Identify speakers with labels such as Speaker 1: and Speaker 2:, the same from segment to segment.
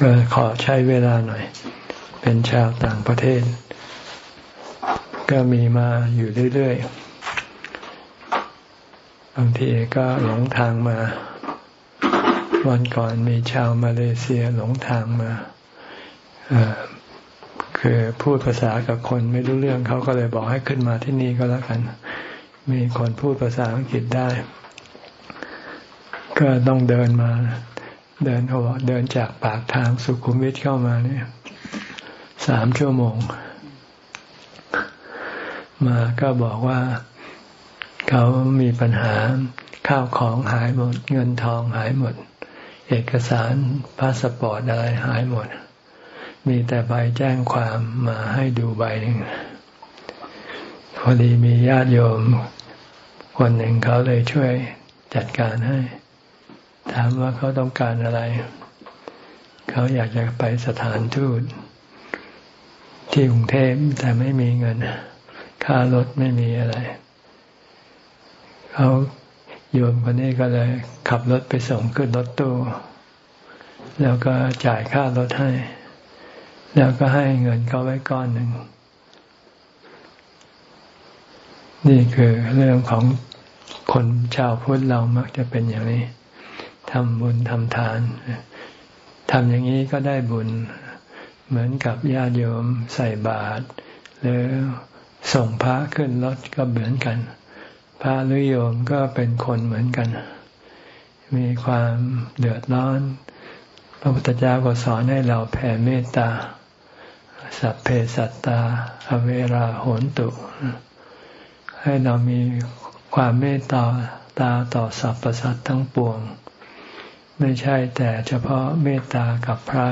Speaker 1: ก็ขอใช้เวลาหน่อย เป็นชาวต่างประเทศ ก็มีมาอยู่เรื่อยๆ บางทีก็หลงทางมา วันก่อนมีชาวมาเลเซียหลงทางมา คือพูดภาษากับคนไม่รู้เรื่องเขาก็เลยบอกให้ขึ้นมาที่นี่ก็แล้วกัน มีคนพูดภาษาอังกฤษได้ ก็ต้องเดินมา เดินเขาบอกเดินจากปากทางสุขุมวิทเข้ามาเนี่ยสามชั่วโมง มาก็บอกว่าเขามีปัญหาข้าวของหายหมด เงินทองหายหมด เอกสารพาสปอร์ตอะไรหายหมด มีแต่ใบแจ้งความมาให้ดูใบหนึ่งพอดีมีญาติโยมคนหนึ่งเขาเลยช่วยจัดการให้ ถามว่าเขาต้องการอะไร เขาอยากจะไปสถานทูต ที่กรุงเทพแต่ไม่มีเงิน ค่ารถไม่มีอะไร เขาโยมคนนี้ก็เลย ขับรถไปส่งขึ้นรถตู้แล้วก็จ่ายค่ารถให้ แล้วก็ให้เงินเขาไว้ก้อนหนึ่ง นี่คือเรื่องของคนชาวพุทธเรามักจะเป็นอย่างนี้ ทำบุญทำทานทำอย่างนี้ก็ได้บุญ เหมือนกับญาติโยมใส่บาตรหรือส่งพระขึ้นรถก็เหมือนกัน พระหรือโยมก็เป็นคนเหมือนกัน มีความเดือดร้อน พระพุทธเจ้าก็สอนให้เราแผ่เมตตา สัพเพสัตตา อเวราโหนตุ ให้เรามีความเมตตาตาต่อสรรพสัตว์ทั้งปวง ไม่ใช่แต่เฉพาะเมตตากับพระ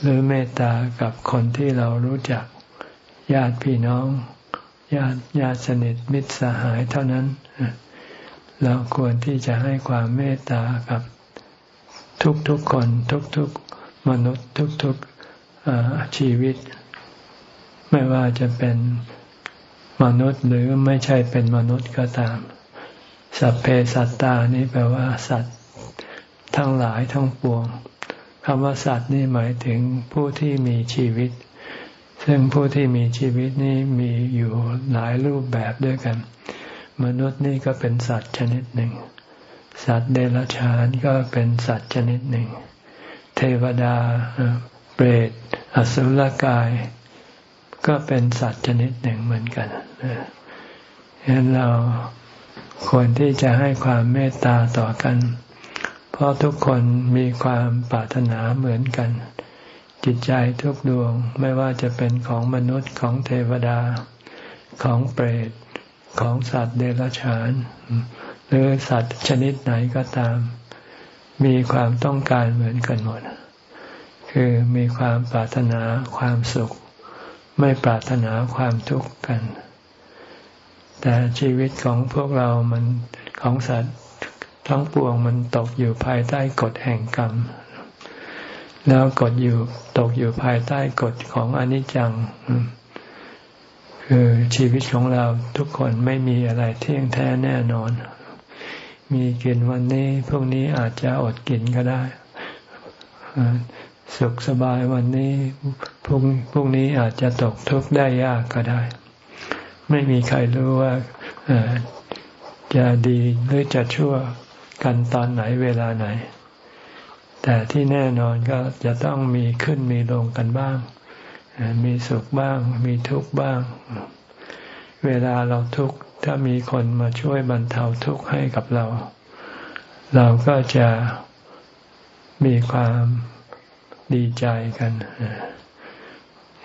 Speaker 1: หรือเมตตากับคนที่เรารู้จัก ญาติพี่น้องญาติญาติสนิทมิตรสหายเท่านั้น เราควรที่จะให้ความเมตตากับทุกๆคนทุกๆมนุษย์ทุกๆชีวิต ไม่ว่าจะเป็นมนุษย์หรือไม่ใช่เป็นมนุษย์ก็ตาม สัพเพสัตตานี่แปลว่าสัตว์ ทั้งหลายทั้งปวงคำว่าสัตว์นี่หมายถึงผู้ที่มีชีวิต ซึ่งผู้ที่มีชีวิตนี่มีอยู่หลายรูปแบบด้วยกัน มนุษย์นี่ก็เป็นสัตว์ชนิดหนึ่ง สัตว์เดรัจฉานก็เป็นสัตว์ชนิดหนึ่ง เทวดา เปรต อสุรกาย ก็เป็นสัตว์ชนิดหนึ่งเหมือนกันฉะนั้นเราควรที่จะให้ความเมตตาต่อกัน เพราะทุกคนมีความปรารถนาเหมือนกัน จิตใจทุกดวงไม่ว่าจะเป็นของมนุษย์ของเทวดา ของเปรตของสัตว์เดรัจฉาน หรือสัตว์ชนิดไหนก็ตาม มีความต้องการเหมือนกันหมด คือมีความปรารถนาความสุข ไม่ปรารถนาความทุกข์กัน แต่ชีวิตของพวกเรามันของสัตว์ ทั้งปวงมันตกอยู่ภายใต้กฎแห่งกรรม แล้วกฎอยู่ตกอยู่ภายใต้กฎของอนิจจัง คือชีวิตของเราทุกคนไม่มีอะไรเที่ยงแท้แน่นอน มีกินวันนี้พรุ่งนี้อาจจะอดกินก็ได้สุขสบายวันนี้พรุ่งพรุ่งนี้อาจจะตกทุกข์ได้ยากก็ได้ ไม่มีใครรู้ว่าจะดีหรือจะชั่ว กันตอนไหนเวลาไหน แต่ที่แน่นอนก็จะต้องมีขึ้นมีลงกันบ้าง มีสุขบ้าง มีทุกข์บ้าง เวลาเราทุกข์ถ้ามีคนมาช่วยบรรเทาทุกข์ให้กับเรา เราก็จะมีความดีใจกัน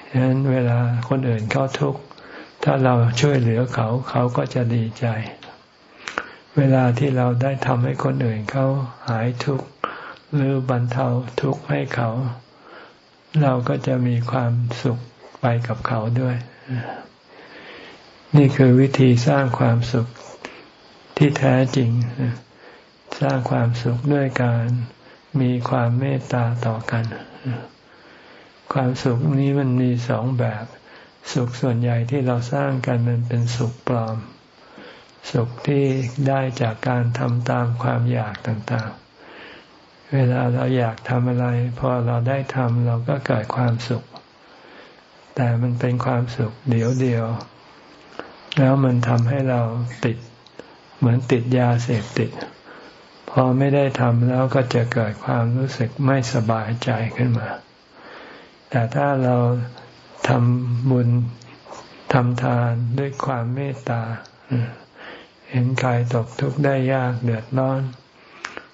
Speaker 1: ฉะนั้นเวลาคนอื่นเขาทุกข์ถ้าเราช่วยเหลือเขาเขาก็จะดีใจ เวลาที่เราได้ทำให้คนอื่นเขาหายทุกข์หรือบรรเทาทุกข์ให้เขา เราก็จะมีความสุขไปกับเขาด้วย นี่คือวิธีสร้างความสุขที่แท้จริง สร้างความสุขด้วยการมีความเมตตาต่อกัน ความสุขนี้มันมีสองแบบ สุขส่วนใหญ่ที่เราสร้างกันมันเป็นสุขปลอม สุขที่ได้จากการทำตามความอยากต่างๆ เวลาเราอยากทำอะไร พอเราได้ทำเราก็เกิดความสุข แต่มันเป็นความสุขเดียวเดียว แล้วมันทำให้เราติด เหมือนติดยาเสพติด พอไม่ได้ทำแล้วก็จะเกิดความรู้สึกไม่สบายใจขึ้นมา แต่ถ้าเราทำบุญทำทานด้วยความเมตตา เห็นใครตกทุกข์ได้ยากเดือดร้อน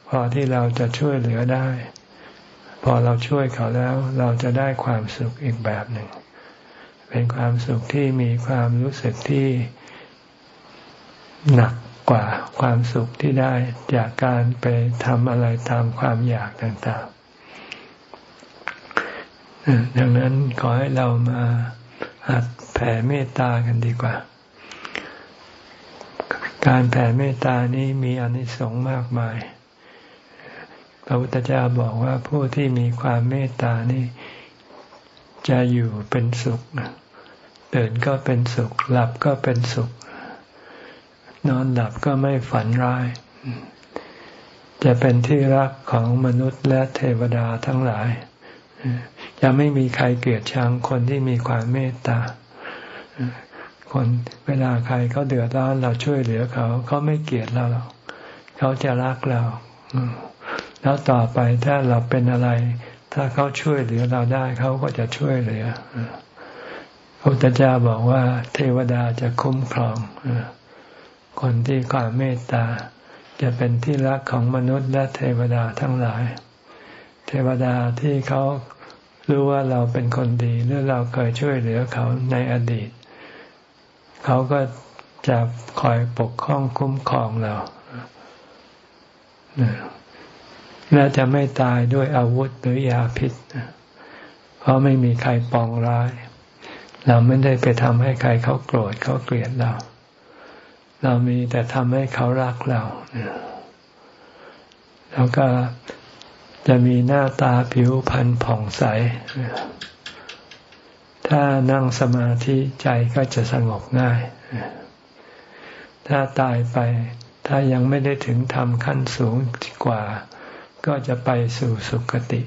Speaker 1: พอที่เราจะช่วยเหลือได้ พอเราช่วยเขาแล้ว เราจะได้ความสุขอีกแบบหนึ่ง เป็นความสุขที่มีความรู้สึกที่หนักกว่าความสุขที่ได้จากการไปทำอะไรตามความอยากต่างๆ ดังนั้นขอให้เรามาหัดแผ่เมตตากันดีกว่า การแผ่เมตตานี้มีอนิสงส์มากมาย พระพุทธเจ้าบอกว่าผู้ที่มีความเมตตานี่จะอยู่เป็นสุขเดินก็เป็นสุข หลับก็เป็นสุข นอนหลับก็ไม่ฝันร้าย จะเป็นที่รักของมนุษย์และเทวดาทั้งหลายจะไม่มีใครเกลียดชังคนที่มีความเมตตา คน เวลาใครเขาเดือดร้อนเราช่วยเหลือเขา เขาไม่เกลียดเราเขาจะรักเรา แล้วต่อไปถ้าเราเป็นอะไร ถ้าเขาช่วยเหลือเราได้เขาก็จะช่วยเหลือพระพุทธเจ้าบอกว่า เทวดาจะคุ้มครองคนที่ความเมตตา จะเป็นที่รักของมนุษย์และเทวดาทั้งหลาย เทวดาที่เขารู้ว่าเราเป็นคนดีหรือเราเคยช่วยเหลือเขาในอดีต เขาก็จะคอยปกป้องคุ้มครองเราและจะไม่ตายด้วยอาวุธหรือยาพิษ เพราะไม่มีใครปองร้าย เราไม่ได้ไปทำให้ใครเขาโกรธเขาเกลียดเรา เรามีแต่ทำให้เขารักเรา แล้วก็จะมีหน้าตาผิวพรรณผ่องใส ถ้านั่งสมาธิใจก็จะสงบง่าย ถ้าตายไป ถ้ายังไม่ได้ถึงธรรมขั้นสูงกว่า ก็จะไปสู่สุคติ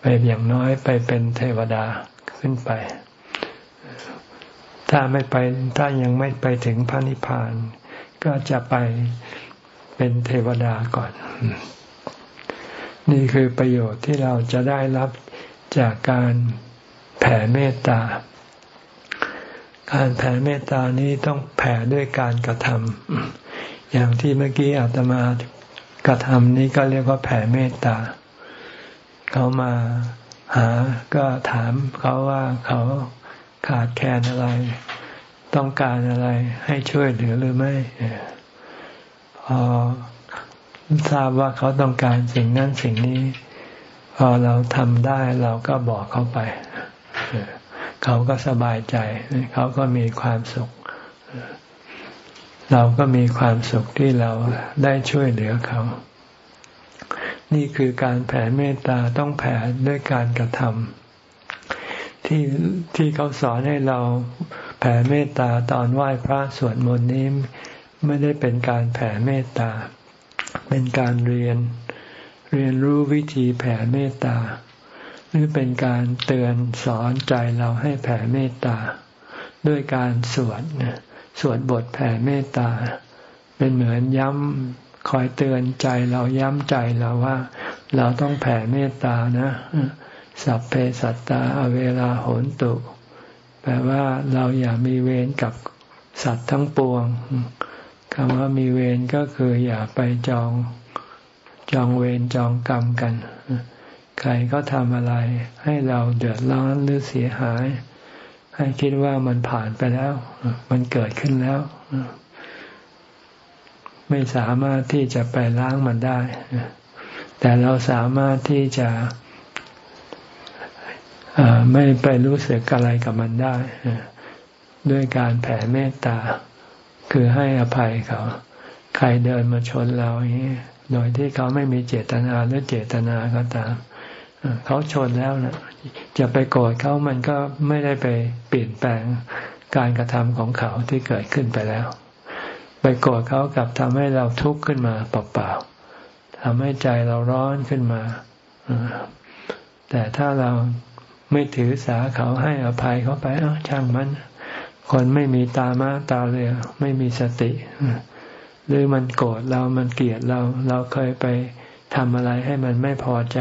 Speaker 1: ไปอย่างน้อยไปเป็นเทวดาขึ้นไป ถ้าไม่ไปถ้ายังไม่ไปถึงพระนิพพาน ก็จะไปเป็นเทวดาก่อน นี่คือประโยชน์ที่เราจะได้รับจากการ แผ่เมตตา การแผ่เมตตานี้ต้องแผ่ด้วยการกระทำอย่างที่เมื่อกี้อาตมากระทำนี้ก็เรียกว่าแผ่เมตตา เขามาหาก็ถามเขาว่าเขาขาดแคลนอะไร ต้องการอะไรให้ช่วยเหลือหรือไม่พอทราบว่าเขาต้องการสิ่งนั้นสิ่งนี้ พอเราทำได้เราก็บอกเขาไป เขาก็สบายใจ เขาก็มีความสุข เราก็มีความสุขที่เราได้ช่วยเหลือเขา นี่คือการแผ่เมตตาต้องแผ่ด้วยการกระทำที่ที่เขาสอนให้เราแผ่เมตตาตอนไหว้พระสวดมนต์นี้ไม่ได้เป็นการแผ่เมตตา เป็นการเรียน เรียนรู้วิธีแผ่เมตตา หรือเป็นการเตือนสอนใจเราให้แผ่เมตตา ด้วยการสวดสวดบทแผ่เมตตา เป็นเหมือนย้ำคอยเตือนใจเราย้ำใจเราว่า เราต้องแผ่เมตตานะสัพเพสัตตาอเวลาโหนตุแปลว่าเราอย่ามีเวรกับสัตว์ทั้งปวงคำว่ามีเวรก็คืออย่าไปจองจองเวรจองกรรมกัน ใครก็ทำอะไร ให้เราเดือดร้อนหรือเสียหาย ให้คิดว่ามันผ่านไปแล้ว มันเกิดขึ้นแล้ว ไม่สามารถที่จะไปล้างมันได้ แต่เราสามารถที่จะไม่ไปรู้สึกอะไรกับมันได้ ด้วยการแผ่เมตตา คือให้อภัยเขา ใครเดินมาชนเราอย่างนี้โดยที่เขาไม่มีเจตนาหรือเจตนาก็ตาม เขาชนแล้วนะจะไปโกรธเขามันก็ไม่ได้ไปเปลี่ยนแปลงการกระทำของเขาที่เกิดขึ้นไปแล้ว ไปโกรธเขากับทำให้เราทุกข์ขึ้นมาเปล่าๆทำให้ใจเราร้อนขึ้นมาแต่ถ้าเราไม่ถือสาเขาให้อภัยเขาไปเอ้าช่างมัน คนไม่มีตามาตาเรือไม่มีสติหรือมันโกรธเรามันเกลียดเรา เราเคยไปทำอะไรให้มันไม่พอใจ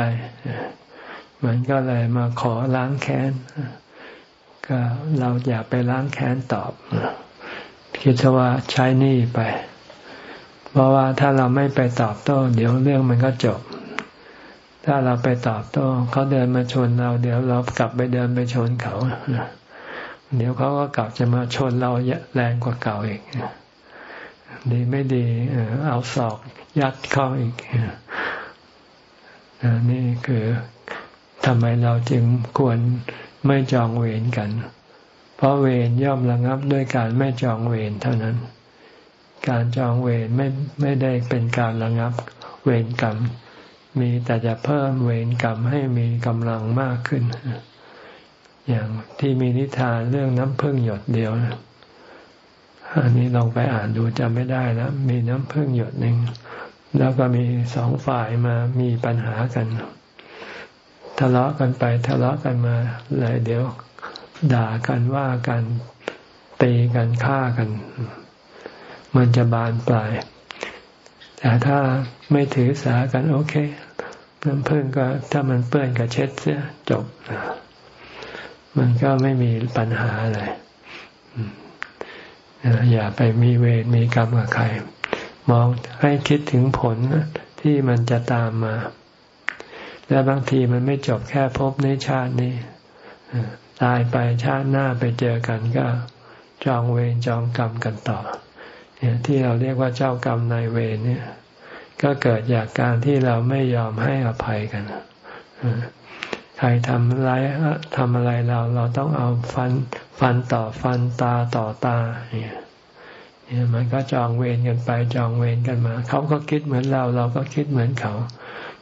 Speaker 1: มันก็เลยมาขอล้างแค้น ก็เราอย่าไปล้างแค้นตอบ คิดว่าใช้นี่ไป เพราะว่าถ้าเราไม่ไปตอบโต้ เดี๋ยวเรื่องมันก็จบ ถ้าเราไปตอบโต้เขาเดินมาชนเราเดี๋ยวเรากลับไปเดินไปชนเขาเดี๋ยวเขาก็กลับจะมาชนเราแรงกว่าเก่าอีกดีไม่ดีเอาศอกยัดเข้าอีกนี่คือ ทำไมเราจึงควรไม่จองเวรกัน เพราะเวรย่อมระงับด้วยการไม่จองเวรเท่านั้น การจองเวรไม่ไม่ได้เป็นการระงับเวรกรรม มีแต่จะเพิ่มเวรกรรมให้มีกำลังมากขึ้น อย่างที่มีนิทานเรื่องน้ำพึ่งหยดเดียวนะอันนี้ลองไปอ่านดูจำไม่ได้แล้วมีน้ำพึ่งหยดหนึ่งแล้วก็มีสองฝ่ายมามีปัญหากัน ทะเลาะกันไปทะเลาะกันมาเลยเดี๋ยว ด่ากันว่ากันตีกันฆ่ากัน มันจะบานปลาย แต่ถ้าไม่ถือสากันโอเคน้ำพึ่งก็ถ้ามันเปื้อนก็เช็ดเสียจบ มันก็ไม่มีปัญหาอะไรอย่าไปมีเวรมีกรรมกับใคร มองให้คิดถึงผลที่มันจะตามมา และบางทีมันไม่จบแค่พบในชาตินี้ตายไปชาติหน้าไปเจอกันก็จองเวรจองกรรมกันต่อเนี่ยที่เราเรียกว่าเจ้ากรรมนายเวรเนี่ย ก็เกิดจากการที่เราไม่ยอมให้อภัยกันใครทำอะไรทำอะไรเราเราต้องเอาฟันฟันต่อฟันตาต่อตาเนี่ยเนี่ยมันก็จองเวรกันไปจองเวรกันมา เขาก็คิดเหมือนเรา เราก็คิดเหมือนเขา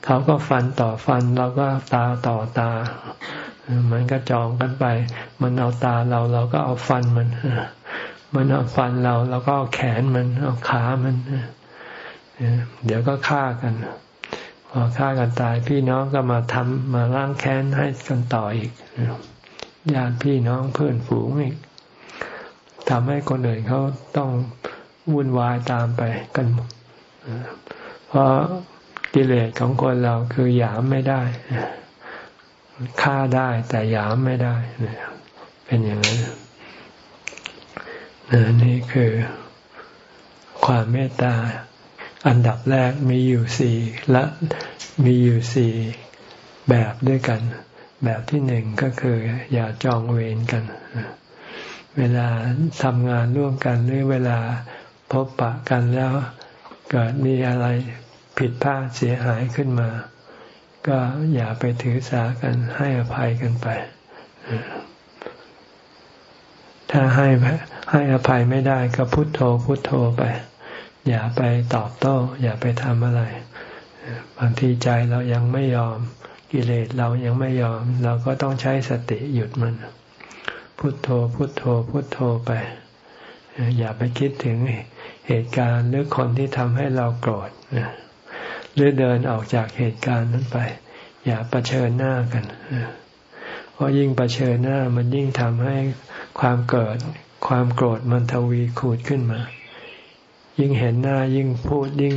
Speaker 1: เขาก็ฟันต่อฟันเราก็ตาต่อตา มันก็จองกันไป มันเอาตาเราเราก็เอาฟันมัน มันเอาฟันเราเราก็เอาแขนมัน เอาขามัน เดี๋ยวก็ฆ่ากัน พอฆ่ากันตายพี่น้องก็มาทำมาล้างแค้นให้กันต่ออีกญาติพี่น้องเพื่อนฝูงอีกทำให้คนอื่นเขาต้องวุ่นวายตามไปกันเพราะ กิเลสของคนเราคือหยามไม่ได้ฆ่าได้แต่หยามไม่ได้เป็นอย่างนั้นนี่คือความเมตตา อันดับแรกมีอยู่สี่และมีอยู่สี่แบบด้วยกัน แบบที่หนึ่งก็คือ อย่าจองเวรกัน เวลาทำงานร่วมกันหรือเวลาพบปะกันแล้ว เกิดมีอะไร ผิดพลาดเสียหายขึ้นมา ก็อย่าไปถือสากันให้อภัยกันไป ถ้าให้ให้อภัยไม่ได้ก็พุโทโธพุโทโธไป อย่าไปตอบโต้ อย่าไปทำอะไร บางทีใจเรายังไม่ยอมกิเลสเรายังไม่ยอม เราก็ต้องใช้สติหยุดมัน พุโทโธพุโทโธพุโทโธไป อย่าไปคิดถึงเหตุการณ์หรือคนที่ทำให้เราโกรธ หรือเดินออกจากเหตุการณ์นั้นไป อย่าประชิญหน้ากันเพราะยิ่งประชิญหน้ามันยิ่งทำให้ความเกิด ความโกรธมันทวีคูดขึ้นมา ยิ่งเห็นหน้ายิ่งพูดยิ่ง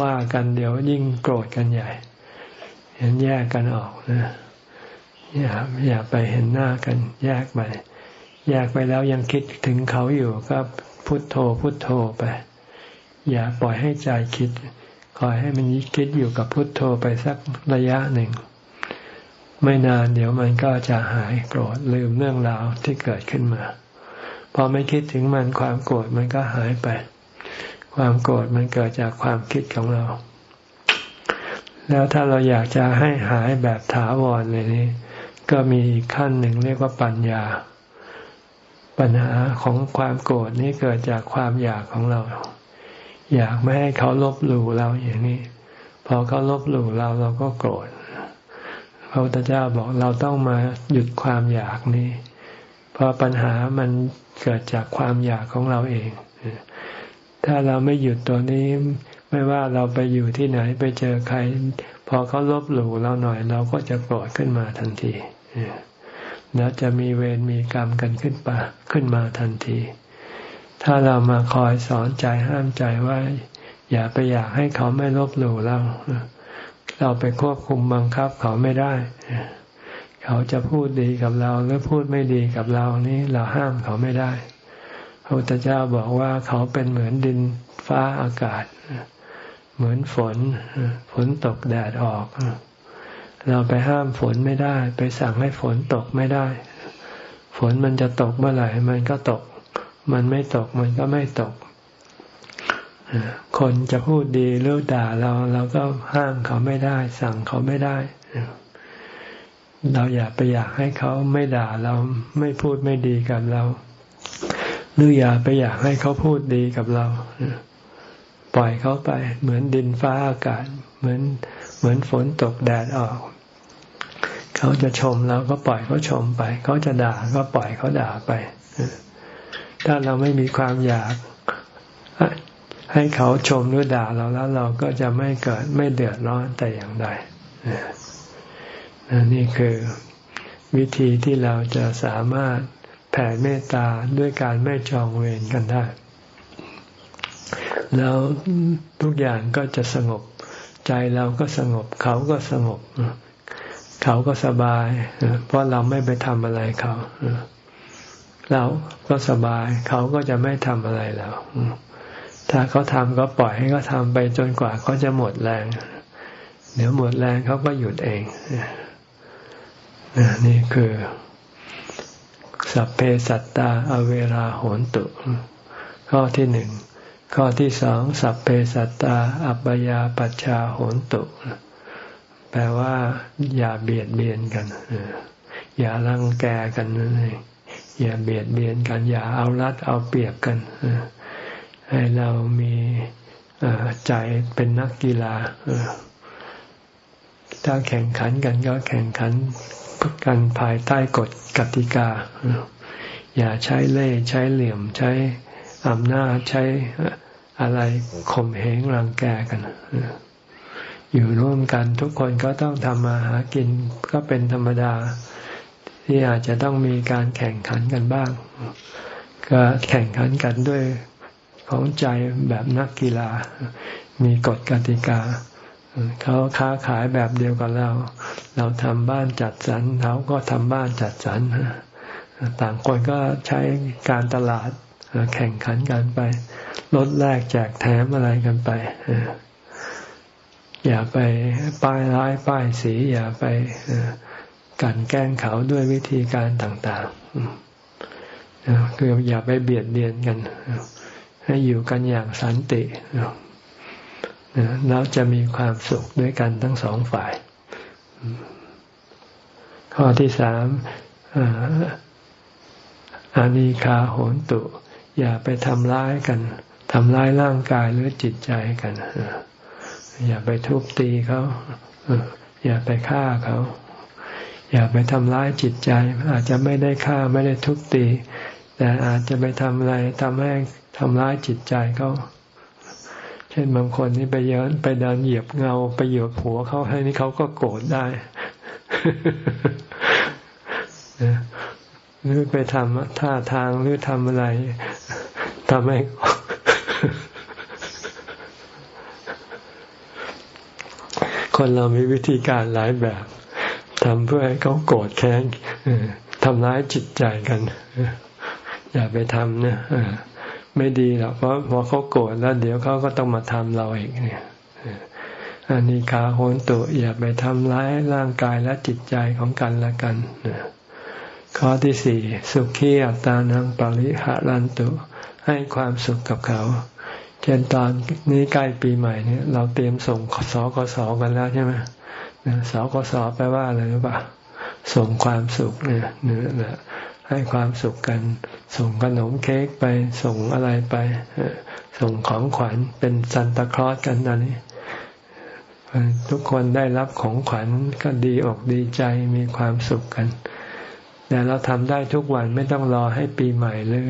Speaker 1: ว่ากันเดี๋ยวยิ่งโกรธกันใหญ่ เห็นแยกกันออกนะอย่าอย่าไปเห็นหน้ากัน แยกไปแยกไปแล้วยังคิดถึงเขาอยู่ก็พุโทโธพุโทโธไป อย่าปล่อยให้ใจคิด คอยให้มันคิดอยู่กับพุทโธไปสักระยะหนึ่ง ไม่นานเดี๋ยวมันก็จะหายโกรธลืมเรื่องราวที่เกิดขึ้นมา พอไม่คิดถึงมันความโกรธมันก็หายไป ความโกรธมันเกิดจากความคิดของเรา แล้วถ้าเราอยากจะให้หายแบบถาวรเลยนี่ก็มีอีกขั้นหนึ่งเรียกว่าปัญญา ปัญหาของความโกรธนี่เกิดจากความอยากของเรา อยากไม่ให้เขาลบหลู่เราอย่างนี้ พอเขาลบหลู่เราเราก็โกรธพระพุทธเจ้าบอกเราต้องมาหยุดความอยากนี้ เพราะปัญหามันเกิดจากความอยากของเราเอง ถ้าเราไม่หยุดตัวนี้ ไม่ว่าเราไปอยู่ที่ไหนไปเจอใคร พอเขาลบหลู่เราหน่อย เราก็จะโกรธขึ้นมาทันทีแล้วจะมีเวรมีกรรมกันขึ้นปาขึ้นมาทันที ถ้าเรามาคอยสอนใจห้ามใจว่า อย่าไปอยากให้เขาไม่ลบหลู่เรา เราไปควบคุมบังคับเขาไม่ได้ เขาจะพูดดีกับเราหรือพูดไม่ดีกับเรานี่เราห้ามเขาไม่ได้พระพุทธเจ้าบอกว่าเขาเป็นเหมือนดินฟ้าอากาศ เหมือนฝน ฝนตกแดดออก เราไปห้ามฝนไม่ได้ ไปสั่งให้ฝนตกไม่ได้ ฝนมันจะตกเมื่อไหร่มันก็ตก มันไม่ตกมันก็ไม่ตก คนจะพูดดีหรือด่าเราเราก็ห้ามเขาไม่ได้ สั่งเขาไม่ได้ เราอย่าไปอยากให้เขาไม่ด่าเราไม่พูดไม่ดีกับเรา หรืออย่าไปอยากให้เขาพูดดีกับเราปล่อยเขาไป เหมือนดินฟ้าอากาศ เหมือนเหมือนฝนตกแดดออก เขาจะชมเราก็ปล่อยเขาชมไป เขาจะด่าก็ปล่อยเขาด่าไป ถ้าเราไม่มีความอยาก ให้เขาชมหรือด่าเราแล้วเราก็จะไม่เกิดไม่เดือดร้อนแต่อย่างใดนี่คือวิธีที่เราจะสามารถแผ่เมตตาด้วยการไม่จองเวรกันได้ แล้วทุกอย่างก็จะสงบ ใจเราก็สงบ เขาก็สงบ เขาก็สบาย เพราะเราไม่ไปทำอะไรเขา เราก็สบาย เขาก็จะไม่ทำอะไรเราถ้าเขาทำก็ปล่อยให้เขาทำไปจนกว่าเขาจะหมดแรง เดี๋ยวหมดแรงเขาก็หยุดเองนี่คือสัพเพสัตตาอเวราโหนตุ ข้อที่หนึ่ง ข้อที่สองสัพเพสัตตา อัปยาปัชชาโหนตุ แปลว่า อย่าเบียดเบียนกันอย่ารังแกกันนั่นเอง อย่าเบียดเบียนกัน อย่าเอารัดเอาเปรียบกัน ให้เรามีใจเป็นนักกีฬาถ้าแข่งขันกันก็แข่งขันกันภายใต้กฎกติกา อย่าใช้เล่ใช้เหลี่ยมใช้อำนาจใช้อะไรข่มเหงรังแกกันอยู่ร่วมกันทุกคนก็ต้องทำมาหากินก็เป็นธรรมดา ที่อาจจะต้องมีการแข่งขันกันบ้าง ก็แข่งขันกันด้วยของใจแบบนักกีฬา มีกฎกติกา เขาค้าขายแบบเดียวกับเรา เราทำบ้านจัดสรรเขาก็ทำบ้านจัดสรรต่างคนก็ใช้การตลาดแข่งขันกันไปลดแลกแจกแถมอะไรกันไปอย่าไปป้ายร้ายป้ายสีอย่าไป กันแกล้งเขาด้วยวิธีการต่างๆคืออย่าไปเบียดเบียนกัน ให้อยู่กันอย่างสันติแล้วจะมีความสุขด้วยกันทั้งสองฝ่าย ข้อที่สามอานิคาโหนตุ อย่าไปทำร้ายกันทำร้ายร่างกายหรือจิตใจกัน อย่าไปทุบตีเขา อย่าไปฆ่าเขา อย่าไปทำร้ายจิตใจ อาจจะไม่ได้ฆ่าไม่ได้ทุบตี แต่อาจจะไปทำอะไรทำให้ทำร้ายจิตใจเขาเช่นบางคนนี่ไปเยินไปเดินเหยียบเงาไปเหยียบหัวเขาให้นี่เขาก็โกรธได้หรือไปทำท่าทางหรือทำอะไรทำให้คนเรามีวิธีการหลายแบบ ทำเพื่อให้เขาโกรธแค้นทำร้ายจิตใจกัน อย่าไปทำนะไม่ดีหรอกเพราะพอเขาโกรธแล้ว เดี๋ยวเขาก็ต้องมาทำเราอีกเนี่ยอันนี้ขาโหนตุอย่าไปทำร้ายร่างกายและจิตใจของกันและกันข้อที่สี่สุขีอัตานังปริหารันตุ ให้ความสุขกับเขาเช่นตอนนี้ใกล้ปีใหม่เนี่ย เราเตรียมส่งสกสกันแล้วใช่ไหม สกสแปลว่าอะไรรู้ป่ะส่งความสุขเนี่ยเนี่ยให้ความสุขกัน ส่งขนมเค้กไปส่งอะไรไป ส่งของขวัญเป็นซันตาคลอสกันตอนนี้ ทุกคนได้รับของขวัญก็ดีอกดีใจมีความสุขกัน แต่เราทำได้ทุกวันไม่ต้องรอให้ปีใหม่หรือ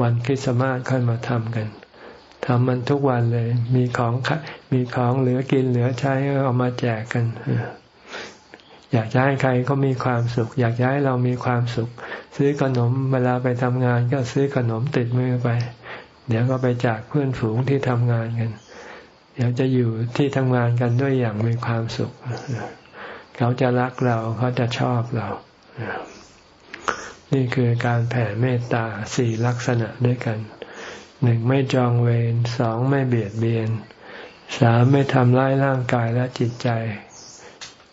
Speaker 1: วันคริสต์มาสค่อยมาทำกัน ทำมันทุกวันเลย มีของมีของเหลือกินเหลือใช้เอามาแจกกันอยากจะให้ใครเขามีความสุข อยากให้เรามีความสุข ซื้อขนมเวลาไปทำงานก็ซื้อขนมติดมือไป เดี๋ยวก็ไปจากเพื่อนฝูงที่ทำงานกัน เดี๋ยวจะอยู่ที่ทำงานกันด้วยอย่างมีความสุข เขาจะรักเราเขาจะชอบเรา นี่คือการแผ่เมตตาสี่ลักษณะด้วยกัน หนึ่งไม่จองเวรสองไม่เบียดเบียนสามไม่ทำร้ายร่างกายและจิตใจ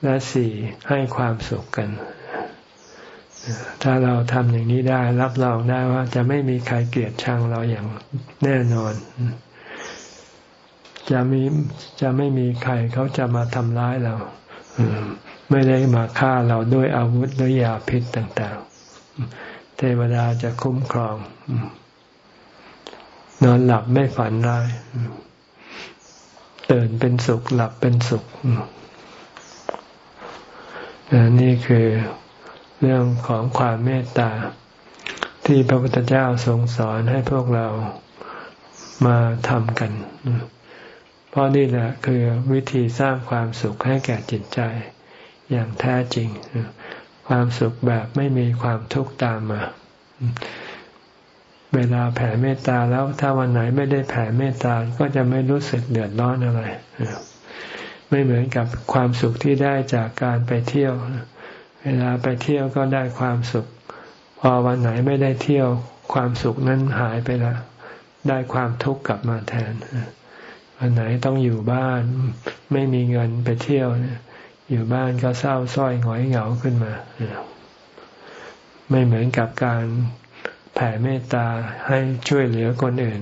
Speaker 1: และสี่ให้ความสุขกัน ถ้าเราทำอย่างนี้ได้รับรองได้ว่าจะไม่มีใครเกลียดชังเราอย่างแน่นอน จะมีจะไม่มีใครเขาจะมาทำร้ายเราไม่ได้มาฆ่าเราด้วยอาวุธด้วยยาพิษต่าง ๆ เทวดาจะคุ้มครอง นอนหลับไม่ฝันร้ายตื่นเป็นสุขหลับเป็นสุขนี่คือเรื่องของความเมตตา ที่พระพุทธเจ้าทรงสอนให้พวกเรามาทำกัน เพราะนี่แหละคือวิธีสร้างความสุขให้แก่จิตใจอย่างแท้จริง ความสุขแบบไม่มีความทุกข์ตามมา เวลาแผ่เมตตาแล้วถ้าวันไหนไม่ได้แผ่เมตตาก็จะไม่รู้สึกเดือดร้อนอะไร ไม่เหมือนกับความสุขที่ได้จากการไปเที่ยว เวลาไปเที่ยวก็ได้ความสุข พอวันไหนไม่ได้เที่ยวความสุขนั้นหายไปล้วได้ความทุกข์กลับมาแทนวันไหนต้องอยู่บ้าน ไม่มีเงินไปเที่ยวอยู่บ้านก็เศร้าส้อยหงอยเหงาขึ้นมา ไม่เหมือนกับการ ผ่เมตตาให้ช่วยเหลือคนอื่น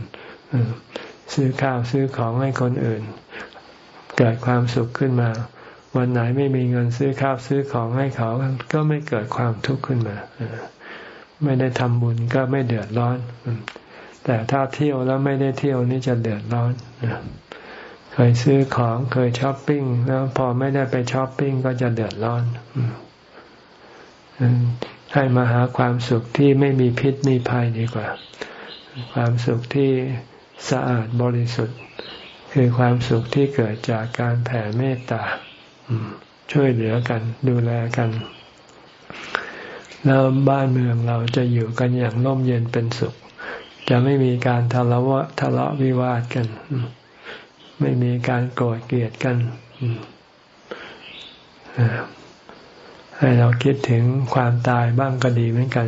Speaker 1: ซื้อข้าวซื้อของให้คนอื่น เกิดความสุขขึ้นมา วันไหนไม่มีเงินซื้อข้าวซื้อของให้เขาก็ไม่เกิดความทุกข์ขึ้นมาไม่ได้ทำบุญก็ไม่เดือดร้อน แต่ถ้าเที่ยวแล้วไม่ได้เที่ยวนี่จะเดือดร้อนเคยซื้อของเคยช้อปปิ้งแล้วพอไม่ได้ไปช้อปปิ้งก็จะเดือดร้อน ให้มาหาความสุขที่ไม่มีพิษมีภัยดีกว่า ความสุขที่สะอาดบริสุทธิ์ คือความสุขที่เกิดจากการแผ่เมตตาช่วยเหลือกันดูแลกัน แล้วบ้านเมืองเราจะอยู่กันอย่างร่มเย็นเป็นสุข จะไม่มีการทะเลาะทะเลาะวิวาทกัน ไม่มีการโกรธเกลียดกัน ให้เราคิดถึงความตายบ้างก็ดีเหมือนกัน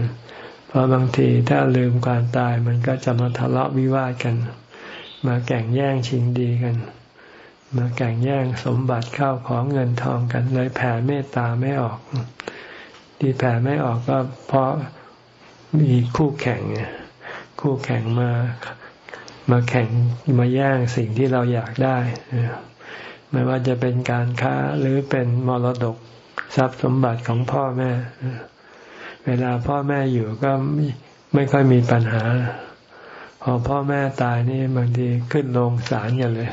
Speaker 1: เพราะบางทีถ้าลืมความตายมันก็จะมาทะเลาะวิวาทกัน มาแข่งแย่งชิงดีกัน มาแข่งแย่งสมบัติเข้าของเงินทองกันเลยแผ่เมตตาไม่ออก ที่แผ่ไม่ออกก็เพราะมีคู่แข่งคู่แข่งมามาแข่งมาแย่งสิ่งที่เราอยากได้ ไม่ว่าจะเป็นการค้าหรือเป็นมรดก ทรัพย์สมบัติของพ่อแม่ เวลาพ่อแม่อยู่ก็ไม่ค่อยมีปัญหา พอพ่อแม่ตายนี่บางทีขึ้นลงศาลกันเลย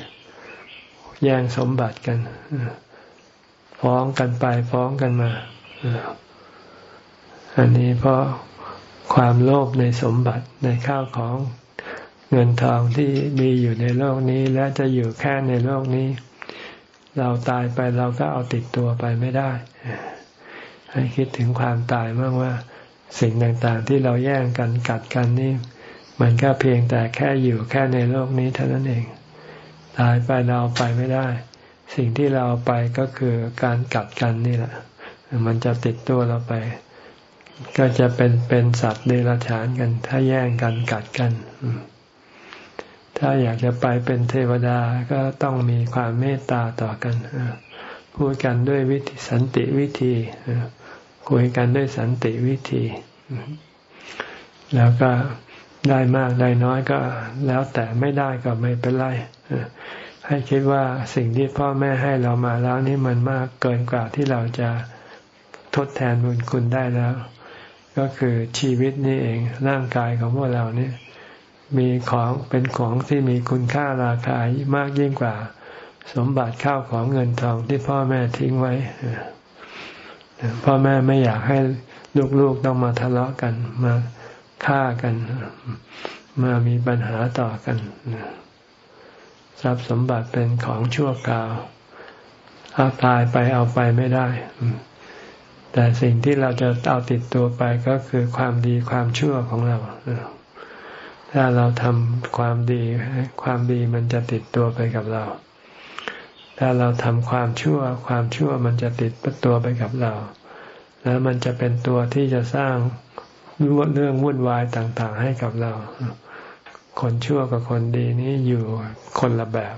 Speaker 1: แย่งสมบัติกันฟ้องกันไปฟ้องกันมาอันนี้เพราะความโลภในสมบัติในข้าวของเงินทองที่มีอยู่ในโลกนี้และจะอยู่แค่ในโลกนี้ เราตายไปเราก็เอาติดตัวไปไม่ได้ ให้คิดถึงความตายมากว่า สิ่งต่างๆที่เราแย่งกันกัดกันนี่ มันก็เพียงแต่แค่อยู่แค่ในโลกนี้เท่านั้นเอง ตายไปเราไปไม่ได้ สิ่งที่เราไปก็คือการกัดกันนี่แหละ มันจะติดตัวเราไป ก็จะเป็นเป็นสัตว์เดรัจฉานกัน ถ้าแย่งกันกัดกัน ถ้าอยากจะไปเป็นเทวดาก็ต้องมีความเมตตาต่อกันพูดกันด้วยวิธีสันติวิธีคุยกันด้วยสันติวิธี แล้วก็ได้มากได้น้อยก็แล้วแต่ไม่ได้ก็ไม่เป็นไรให้คิดว่าสิ่งที่พ่อแม่ให้เรามาแล้วนี่มันมากเกินกว่าที่เราจะทดแทนบุญคุณได้แล้ว ก็คือชีวิตนี่เองร่างกายของพวกเราเนี่ มีของเป็นของที่มีคุณค่าราคามากยิ่งกว่า สมบัติข้าวของเงินทองที่พ่อแม่ทิ้งไว้พ่อแม่ไม่อยากให้ลูกๆต้องมาทะเลาะกัน มาฆ่ากัน มามีปัญหาต่อกันทรัพย์สมบัติเป็นของชั่วคราวเอาตายไปเอาไปไม่ได้ แต่สิ่งที่เราจะเอาติดตัวไปก็คือความดีความชั่วของเรา ถ้าเราทำความดี ความดีมันจะติดตัวไปกับเรา ถ้าเราทำความชั่ว ความชั่วมันจะติดตัวไปกับเรา แล้วมันจะเป็นตัวที่จะสร้างเรื่องวุ่นวายต่างๆ ให้กับเรา คนชั่วกับคนดีนี้อยู่คนละแบบ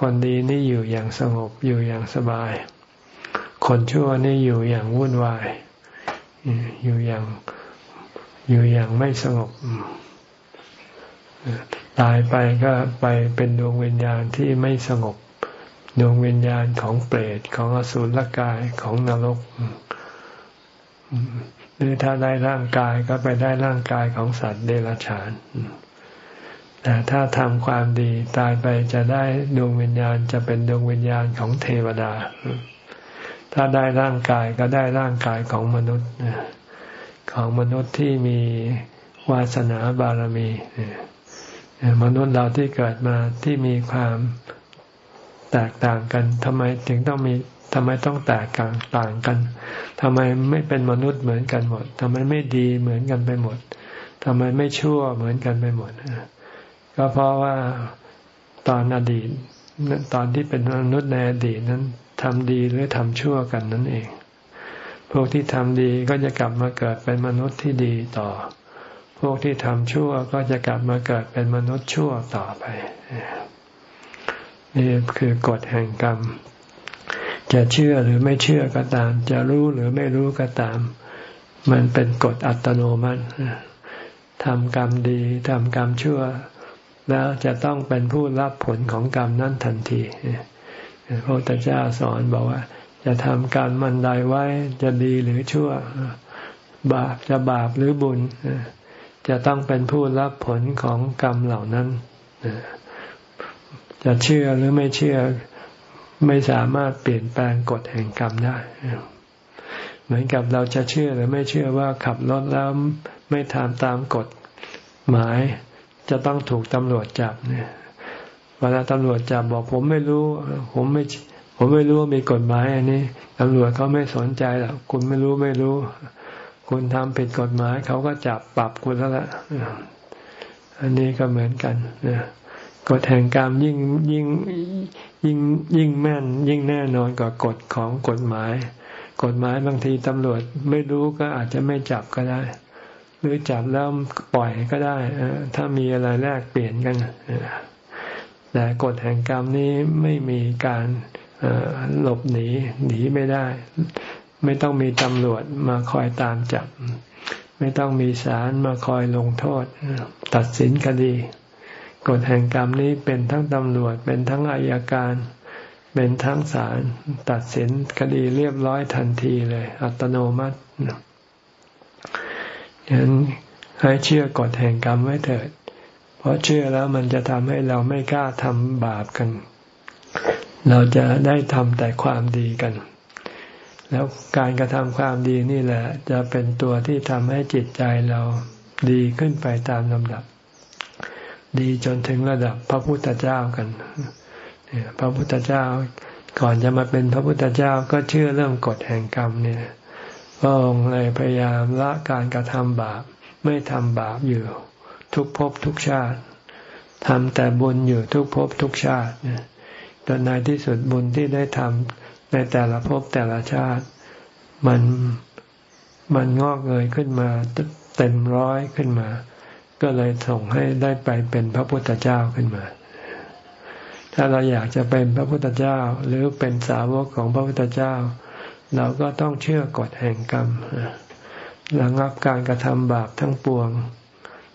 Speaker 1: คนดีนี่อยู่อย่างสงบอยู่อย่างสบาย คนชั่วนี่อยู่อย่างวุ่นวาย อยู่อย่างอยู่อย่างไม่สงบ ตายไปก็ไปเป็นดวงวิญญาณที่ไม่สงบดวงวิญญาณของเปรตของอสุรกายของนรกหรือถ้าได้ร่างกายก็ไปได้ร่างกายของสัตว์เดรัจฉานแต่ถ้าทำความดีตายไปจะได้ดวงวิญญาณจะเป็นดวงวิญญาณของเทวดา ถ้าได้ร่างกายก็ได้ร่างกายของมนุษย์ของมนุษย์ที่มีวาสนาบารมี มนุษย์เราที่เกิดมาที่มีความแตกต่างกันทำไมถึงต้องมีทำไมต้องแตกต่างกันทำไมไม่เป็นมนุษย์เหมือนกันหมดทำไมไม่ดีเหมือนกันไปหมดทำไมไม่ชั่วเหมือนกันไปหมดก็เพราะว่าตอนอดีตตอนที่เป็นมนุษย์ในอดีตนั้นทำดีหรือทำชั่วกันนั่นเอง พวกที่ทำดีก็จะกลับมาเกิดเป็นมนุษย์ที่ดีต่อ พวกที่ทำชั่วก็จะกลับมาเกิดเป็นมนุษย์ชั่วต่อไป นี่คือกฎแห่งกรรม จะเชื่อหรือไม่เชื่อก็ตาม จะรู้หรือไม่รู้ก็ตาม มันเป็นกฎอัตโนมัติทำกรรมดีทำกรรมชั่ว แล้วจะต้องเป็นผู้รับผลของกรรมนั้นทันทีพระพุทธเจ้าสอนบอกว่า จะทำการมันใดไว้จะดีหรือชั่ว บาปจะบาปหรือบุญ จะต้องเป็นผู้รับผลของกรรมเหล่านั้น จะเชื่อหรือไม่เชื่อไม่สามารถเปลี่ยนแปลงกฎแห่งกรรมได้ เหมือนกับเราจะเชื่อหรือไม่เชื่อว่าขับรถแล้วไม่ทำตามกฎหมาย จะต้องถูกตำรวจจับเนี่ยเวลาตำรวจจับบอกผมไม่รู้ ผมไม่ผมไม่รู้ว่ามีกฎหมายอันนี้ตำรวจเขาไม่สนใจหรอกคุณไม่รู้ไม่รู้ คุณทำผิดกฎหมายเขาก็จับปรับคุณแล้วละอันนี้ก็เหมือนกันนะกฎแห่งกรรมยิ่งยิ่งยิ่งยิ่งแม่น ยิ่งแน่นอนกว่ากฎของกฎหมาย กฎหมายบางทีตำรวจไม่รู้ก็อาจจะไม่จับก็ได้ หรือจับแล้วปล่อยก็ได้ถ้ามีอะไรแลกเปลี่ยนกันแต่กฎแห่งกรรมนี้ไม่มีการหลบหนีหนีไม่ได้ ไม่ต้องมีตำรวจมาคอยตามจับ ไม่ต้องมีศาลมาคอยลงโทษ ตัดสินคดีกฎแห่งกรรมนี้เป็นทั้งตำรวจ เป็นทั้งอายการ เป็นทั้งศาลตัดสินคดีเรียบร้อยทันทีเลย อัตโนมัติฉะนั้นให้เชื่อกฎแห่งกรรมไว้เถิด เพราะเชื่อแล้วมันจะทำให้เราไม่กล้าทำบาปกัน เราจะได้ทำแต่ความดีกัน แล้วการกระทำความดีนี่แหละ จะเป็นตัวที่ทำให้จิตใจเราดีขึ้นไปตามลำดับ ดีจนถึงระดับพระพุทธเจ้ากันพระพุทธเจ้าก่อนจะมาเป็นพระพุทธเจ้าก็เชื่อเรื่องกฎแห่งกรรมเนี่ยพระองค์เลยพยายามละการกระทำบาปไม่ทำบาปอยู่ ทุกภพทุกชาติทำแต่บุญอยู่ทุกภพทุกชาติจนในที่สุดบุญที่ได้ทำ ในแต่ละภพแต่ละชาติ มันมันงอกเงยขึ้นมาเต็มร้อยขึ้นมา ก็เลยส่งให้ได้ไปเป็นพระพุทธเจ้าขึ้นมา ถ้าเราอยากจะเป็นพระพุทธเจ้า หรือเป็นสาวกของพระพุทธเจ้า เราก็ต้องเชื่อกฎแห่งกรรมระงับการกระทำบาปทั้งปวง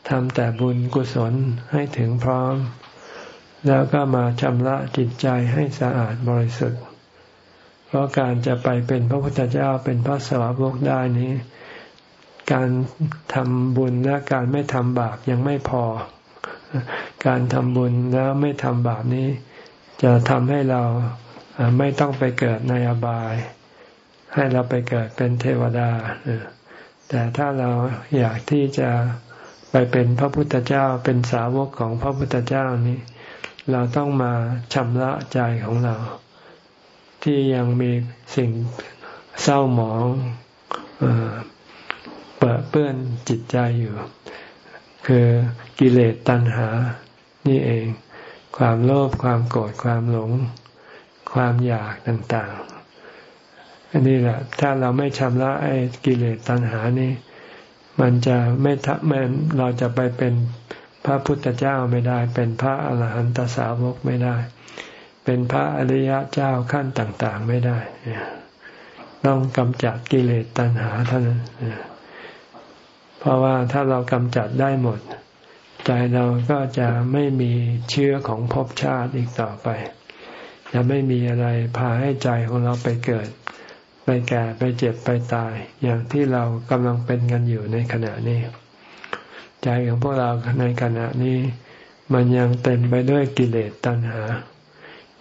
Speaker 1: ทำแต่บุญกุศลให้ถึงพร้อม แล้วก็มาชำระจิตใจให้สะอาดบริสุทธิ์ เพราะการจะไปเป็นพระพุทธเจ้าเป็นพระสวากกได้นี้ การทำบุญและการไม่ทำบาปยังไม่พอ การทำบุญแล้วไม่ทำบาปนี้ จะทำให้เราไม่ต้องไปเกิดในอบาย ให้เราไปเกิดเป็นเทวดา แต่ถ้าเราอยากที่จะไปเป็นพระพุทธเจ้าเป็นสาวกของพระพุทธเจ้านี้ เราต้องมาชำระใจของเรา ที่ยังมีสิ่งเศร้าหมองเปิดเปื้อนจิตใจอยู่ คือกิเลสตัณหา นี่เอง ความโลภความโกรธความหลง ความอยากต่างๆ อันนี้แหละ ถ้าเราไม่ชำระไอ้กิเลสตัณหานี่ มันจะไม่ทำมันเราจะไปเป็นพระพุทธเจ้าไม่ได้ เป็นพระอรหันตสาวกไม่ได้ เป็นพระอริยะเจ้าขั้นต่างๆไม่ได้ต้องกำจัดกิเลสตัณหาเท่านั้นเพราะว่าถ้าเรากำจัดได้หมด ใจเราก็จะไม่มีเชื้อของภพชาติอีกต่อไป จะไม่มีอะไรพาให้ใจของเราไปเกิด ไปแก่ไปเจ็บไปตาย อย่างที่เรากำลังเป็นกันอยู่ในขณะนี้ ใจของพวกเราในขณะนี้ มันยังเต็มไปด้วยกิเลสตัณหา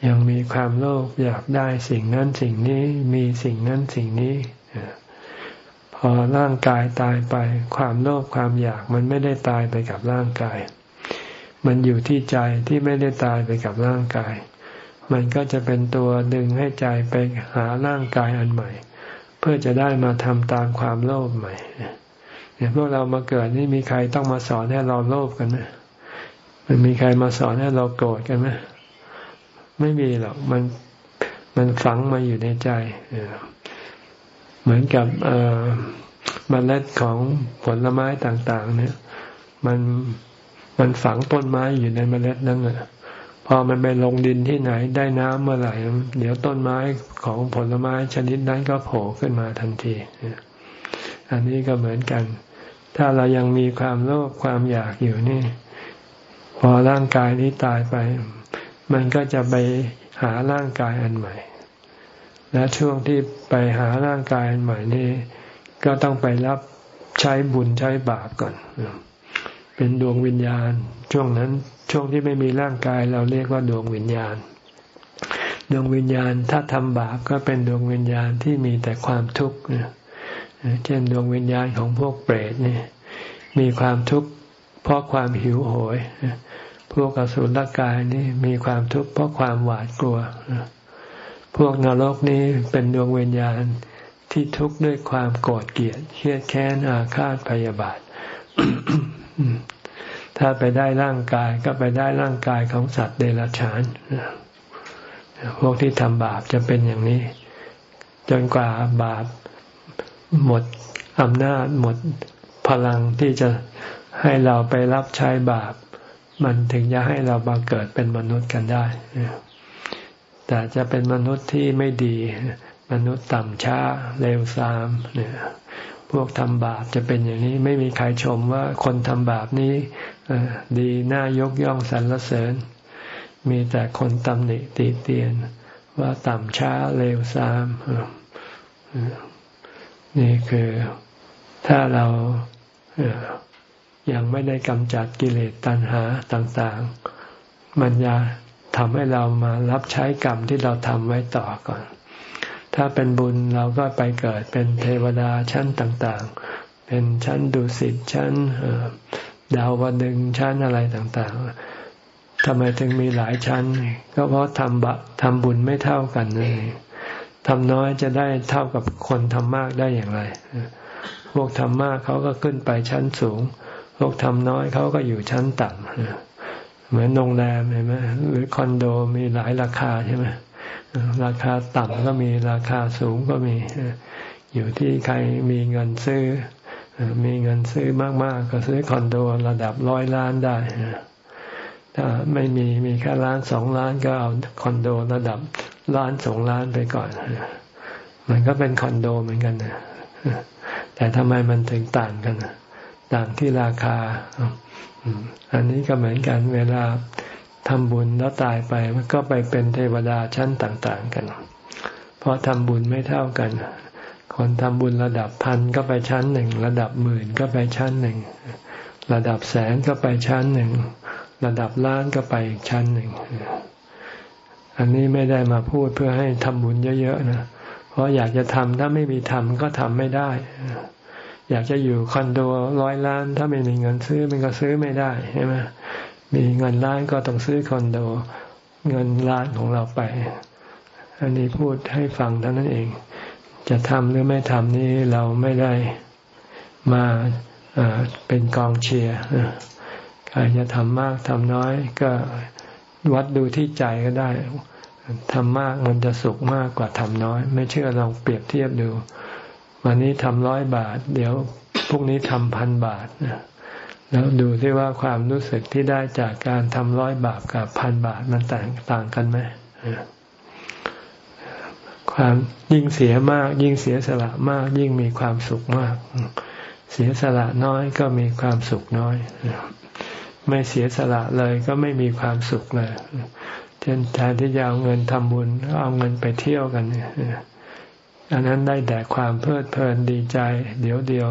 Speaker 1: ยังมีความโลภอยากได้สิ่งนั้นสิ่งนี้มีสิ่งนั้นสิ่งนี้พอร่างกายตายไป ความโลภความอยากมันไม่ได้ตายไปกับร่างกาย มันอยู่ที่ใจที่ไม่ได้ตายไปกับร่างกาย มันก็จะเป็นตัวดึงให้ใจไปหาร่างกายอันใหม่ เพื่อจะได้มาทำตามความโลภใหม่เนี่ยพวกเรามาเกิดนี่มีใครต้องมาสอนให้เราโลภกันไหมมันมีใครมาสอนให้เราโกรธกันไหม ไม่มีหรอกมันมันฝังมาอยู่ในใจเหมือนกับเมล็ดของผลไม้ต่าง ๆ เนี่ย มันมันฝังต้นไม้อยู่ในเมล็ดนั่นแหละพอมันไปลงดินที่ไหนได้น้ำเมื่อไหร่ เดี๋ยวต้นไม้ของผลไม้ชนิดนั้นก็โผล่ขึ้นมาทันที อันนี้ก็เหมือนกัน ถ้าเรายังมีความโลภความอยากอยู่นี่ พอร่างกายนี้ตายไป มันก็จะไปหาร่างกายอันใหม่ และช่วงที่ไปหาร่างกายอันใหม่นี้ก็ต้องไปรับใช้บุญใช้บาปก่อน เป็นดวงวิญญาณ ช่วงนั้นช่วงที่ไม่มีร่างกายเราเรียกว่าดวงวิญญาณ ดวงวิญญาณถ้าทำบาปก็เป็นดวงวิญญาณที่มีแต่ความทุกข์เช่นดวงวิญญาณของพวกเปรตนี่มีความทุกข์เพราะความหิวโหย พวกอสุรกายนี่มีความทุกข์เพราะความหวาดกลัว พวกนรกนี้เป็นดวงวิญญาณที่ทุกข์ด้วยความโกรธเกลียดเครียดแค้นอาฆาตพยาบาท ถ้าไปได้ร่างกายก็ไปได้ร่างกายของสัตว์เดรัจฉานพวกที่ทำบาปจะเป็นอย่างนี้ จนกว่าบาปหมดอำนาจหมดพลังที่จะให้เราไปรับใช้บาป มันถึงจะให้เรามาเกิดเป็นมนุษย์กันได้ แต่จะเป็นมนุษย์ที่ไม่ดี มนุษย์ต่ำช้าเร็วซามเนี่ยพวกทำบาปจะเป็นอย่างนี้ไม่มีใครชมว่าคนทำบาปนี้ดีน่ายกย่องสรรเสริญ มีแต่คนตำหนิตีเตียน ว่าต่ำช้าเร็วซามนี่คือถ้าเรา ยังไม่ได้กำจัดกิเลสตัณหาต่างๆ มันจะทำให้เรามารับใช้กรรมที่เราทำไว้ต่อก่อน ถ้าเป็นบุญเราก็ไปเกิดเป็นเทวดาชั้นต่างๆ เป็นชั้นดุสิตชั้นดาวดึงชั้นอะไรต่างๆทำไมถึงมีหลายชั้น ก็เพราะทำบะทำบุญไม่เท่ากันนี่ทำน้อยจะได้เท่ากับคนทำมากได้อย่างไร พวกทำมากเขาก็ขึ้นไปชั้นสูง พวกทำน้อยเขาก็อยู่ชั้นต่ำเหมือนโรงแรมเห็นไหมหรือคอนโดมีหลายราคาใช่ไหมราคาต่ำก็มีราคาสูงก็มี อยู่ที่ใครมีเงินซื้อ มีเงินซื้อมากๆ ก็ซื้อคอนโดระดับร้อยล้านได้ ถ้าไม่มีมีแค่ล้านสองล้านก็เอาคอนโดระดับล้านสองล้านไปก่อน มันก็เป็นคอนโดเหมือนกันนะแต่ทำไมมันถึงต่างกันนะ ต่างที่ราคา อันนี้ก็เหมือนกันเวลาทำบุญแล้วตายไปมันก็ไปเป็นเทวดาชั้นต่าง ๆ กัน เพราะทำบุญไม่เท่ากัน คนทำบุญระดับพันก็ไปชั้นหนึ่ง ระดับหมื่นก็ไปชั้นหนึ่ง ระดับแสนก็ไปชั้นหนึ่ง ระดับล้านก็ไปอีกชั้นหนึ่ง อันนี้ไม่ได้มาพูดเพื่อให้ทำบุญเยอะๆนะ เพราะอยากจะทำถ้าไม่มีทำก็ทำไม่ได้ อยากจะอยู่คอนโดร้อยล้าน ถ้าไม่มีเงินซื้อมันก็ซื้อไม่ได้ใช่ไหมมีเงินล้านก็ต้องซื้อคอนโด เงินล้านของเราไป อันนี้พูดให้ฟังเท่านั้นเอง จะทำหรือไม่ทำนี่เราไม่ได้มาเป็นกองเชียร์ใครจะทำมากทำน้อย ก็วัดดูที่ใจก็ได้ทำมากมันจะสุขมากกว่าทำน้อย ไม่เชื่อลองเปรียบเทียบดู วันนี้ทำร้อยบาท เดี๋ยวพรุ่งนี้ทำพันบาทแล้วดูที่ว่าความรู้สึกที่ได้จากการทำร้อยบาทกับพันบาทมันต่างต่างกันไหมความยิ่งเสียมาก ยิ่งเสียสละมาก ยิ่งมีความสุขมาก เสียสละน้อยก็มีความสุขน้อยไม่เสียสละเลยก็ไม่มีความสุขเลยเช่นแทนที่จะเอาเงินทำบุญเอาเงินไปเที่ยวกันเนี่ย อันนั้นได้แต่ความเพลิดเพลินดีใจ เดี๋ยวเดียว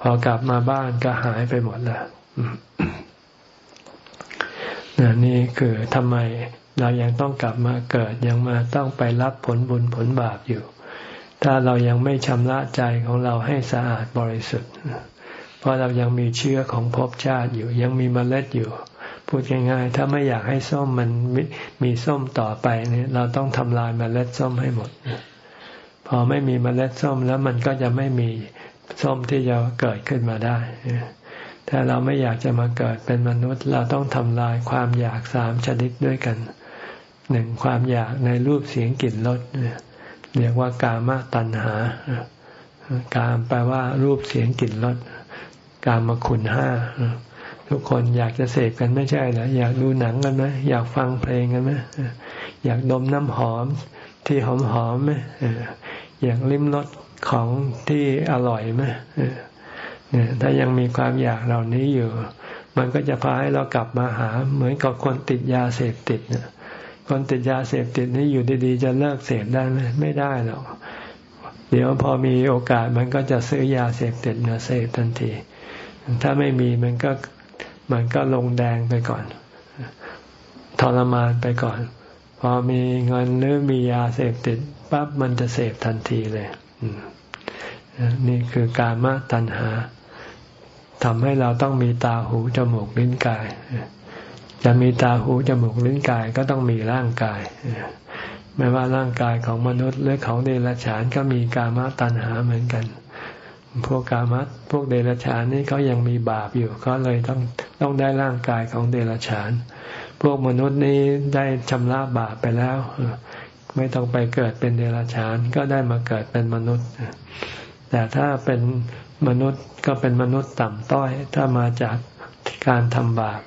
Speaker 1: พอกลับมาบ้านก็หายไปหมดแล้วนี่คือทำไมเรายังต้องกลับมาเกิดยังมาต้องไปรับผลบุญผลบาปอยู่ ถ้าเรายังไม่ชำระใจของเราให้สะอาดบริสุทธิ์ เพราะเรายังมีเชื้อของภพชาติอยู่ ยังมีเมล็ดอยู่ พูดง่ายๆถ้าไม่อยากให้ส้มมันมมีส้มต่อไปเนี่ย เราต้องทำลายเมล็ดส้มให้หมด อไม่มีเมล็ดส้มแล้วมันก็จะไม่มีส้มที่จะเกิดขึ้นมาได้ถ้าเราไม่อยากจะมาเกิดเป็นมนุษย์เราต้องทำลายความอยากสามชนิดด้วยกันหนึ่งความอยากในรูปเสียงกลิ่นรสเรียกว่ากามตัณหา กามแปลว่ารูปเสียงกลิ่นรสกามคุณห้าทุกคนอยากจะเสพกันไม่ใช่เหรออยากดูหนังกันไหมอยากฟังเพลงกันไหมอยากดมน้ำหอมที่หอมหอมไหม อยากลิ้มรสของที่อร่อยไหมถ้ายังมีความอยากเหล่านี้อยู่ มันก็จะพาให้เรากลับมาหา เหมือนกับคนติดยาเสพติดเนี่ยคนติดยาเสพติดนี่อยู่ดีๆ จะเลิกเสพได้ไหมไม่ได้หรอกเดี๋ยวพอมีโอกาสมันก็จะซื้อยาเสพติดมาเสพทันที ถ้าไม่มีมันก็มันก็ลงแดงไปก่อนทรมานไปก่อน พอมีเงินหรือมียาเสพติด ปั๊บมันจะเสพทันทีเลยนี่คือการมตัณหาทำให้เราต้องมีตาหูจมูกลิ้นกาย จะมีตาหูจมูกลิ้นกายก็ต้องมีร่างกาย ไม่ว่าร่างกายของมนุษย์หรือของเดรัจฉานก็มีกามตัณหาเหมือนกัน พวกกามัดพวกเดรัจฉานนี่เขายังมีบาปอยู่ก็เลยต้องต้องได้ร่างกายของเดรัจฉาน พวกมนุษย์นี้ได้ชำระบาปไปแล้ว ไม่ต้องไปเกิดเป็นเดรัจฉานก็ได้มาเกิดเป็นมนุษย์ แต่ถ้าเป็นมนุษย์ก็เป็นมนุษย์ต่ำต้อย ถ้ามาจากการทำบาป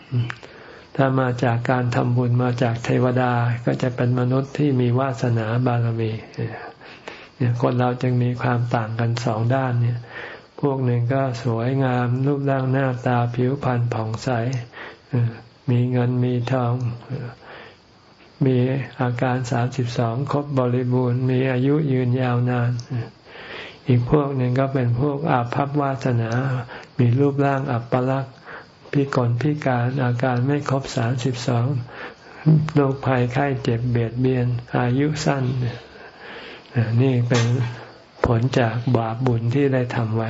Speaker 1: ถ้ามาจากการทำบุญมาจากเทวดาก็จะเป็นมนุษย์ที่มีวาสนาบารมีเนี่ยคนเราจึงมีความต่างกันสองด้านเนี่ย พวกหนึ่งก็สวยงามรูปร่างหน้าตาผิวพรรณผ่องใสมีเงินมีทอง มีอาการสามสิบสองครบบริบูรณ์ มีอายุยืนยาวนาน อีกพวกหนึ่งก็เป็นพวกอาภัพวาสนา มีรูปร่างอัปลักษณ์พิกลพิการอาการไม่ครบสามสิบสองโรคภัยไข้เจ็บเบียดเบียน อายุสั้น นี่เป็นผลจากบาปบุญที่ได้ทำไว้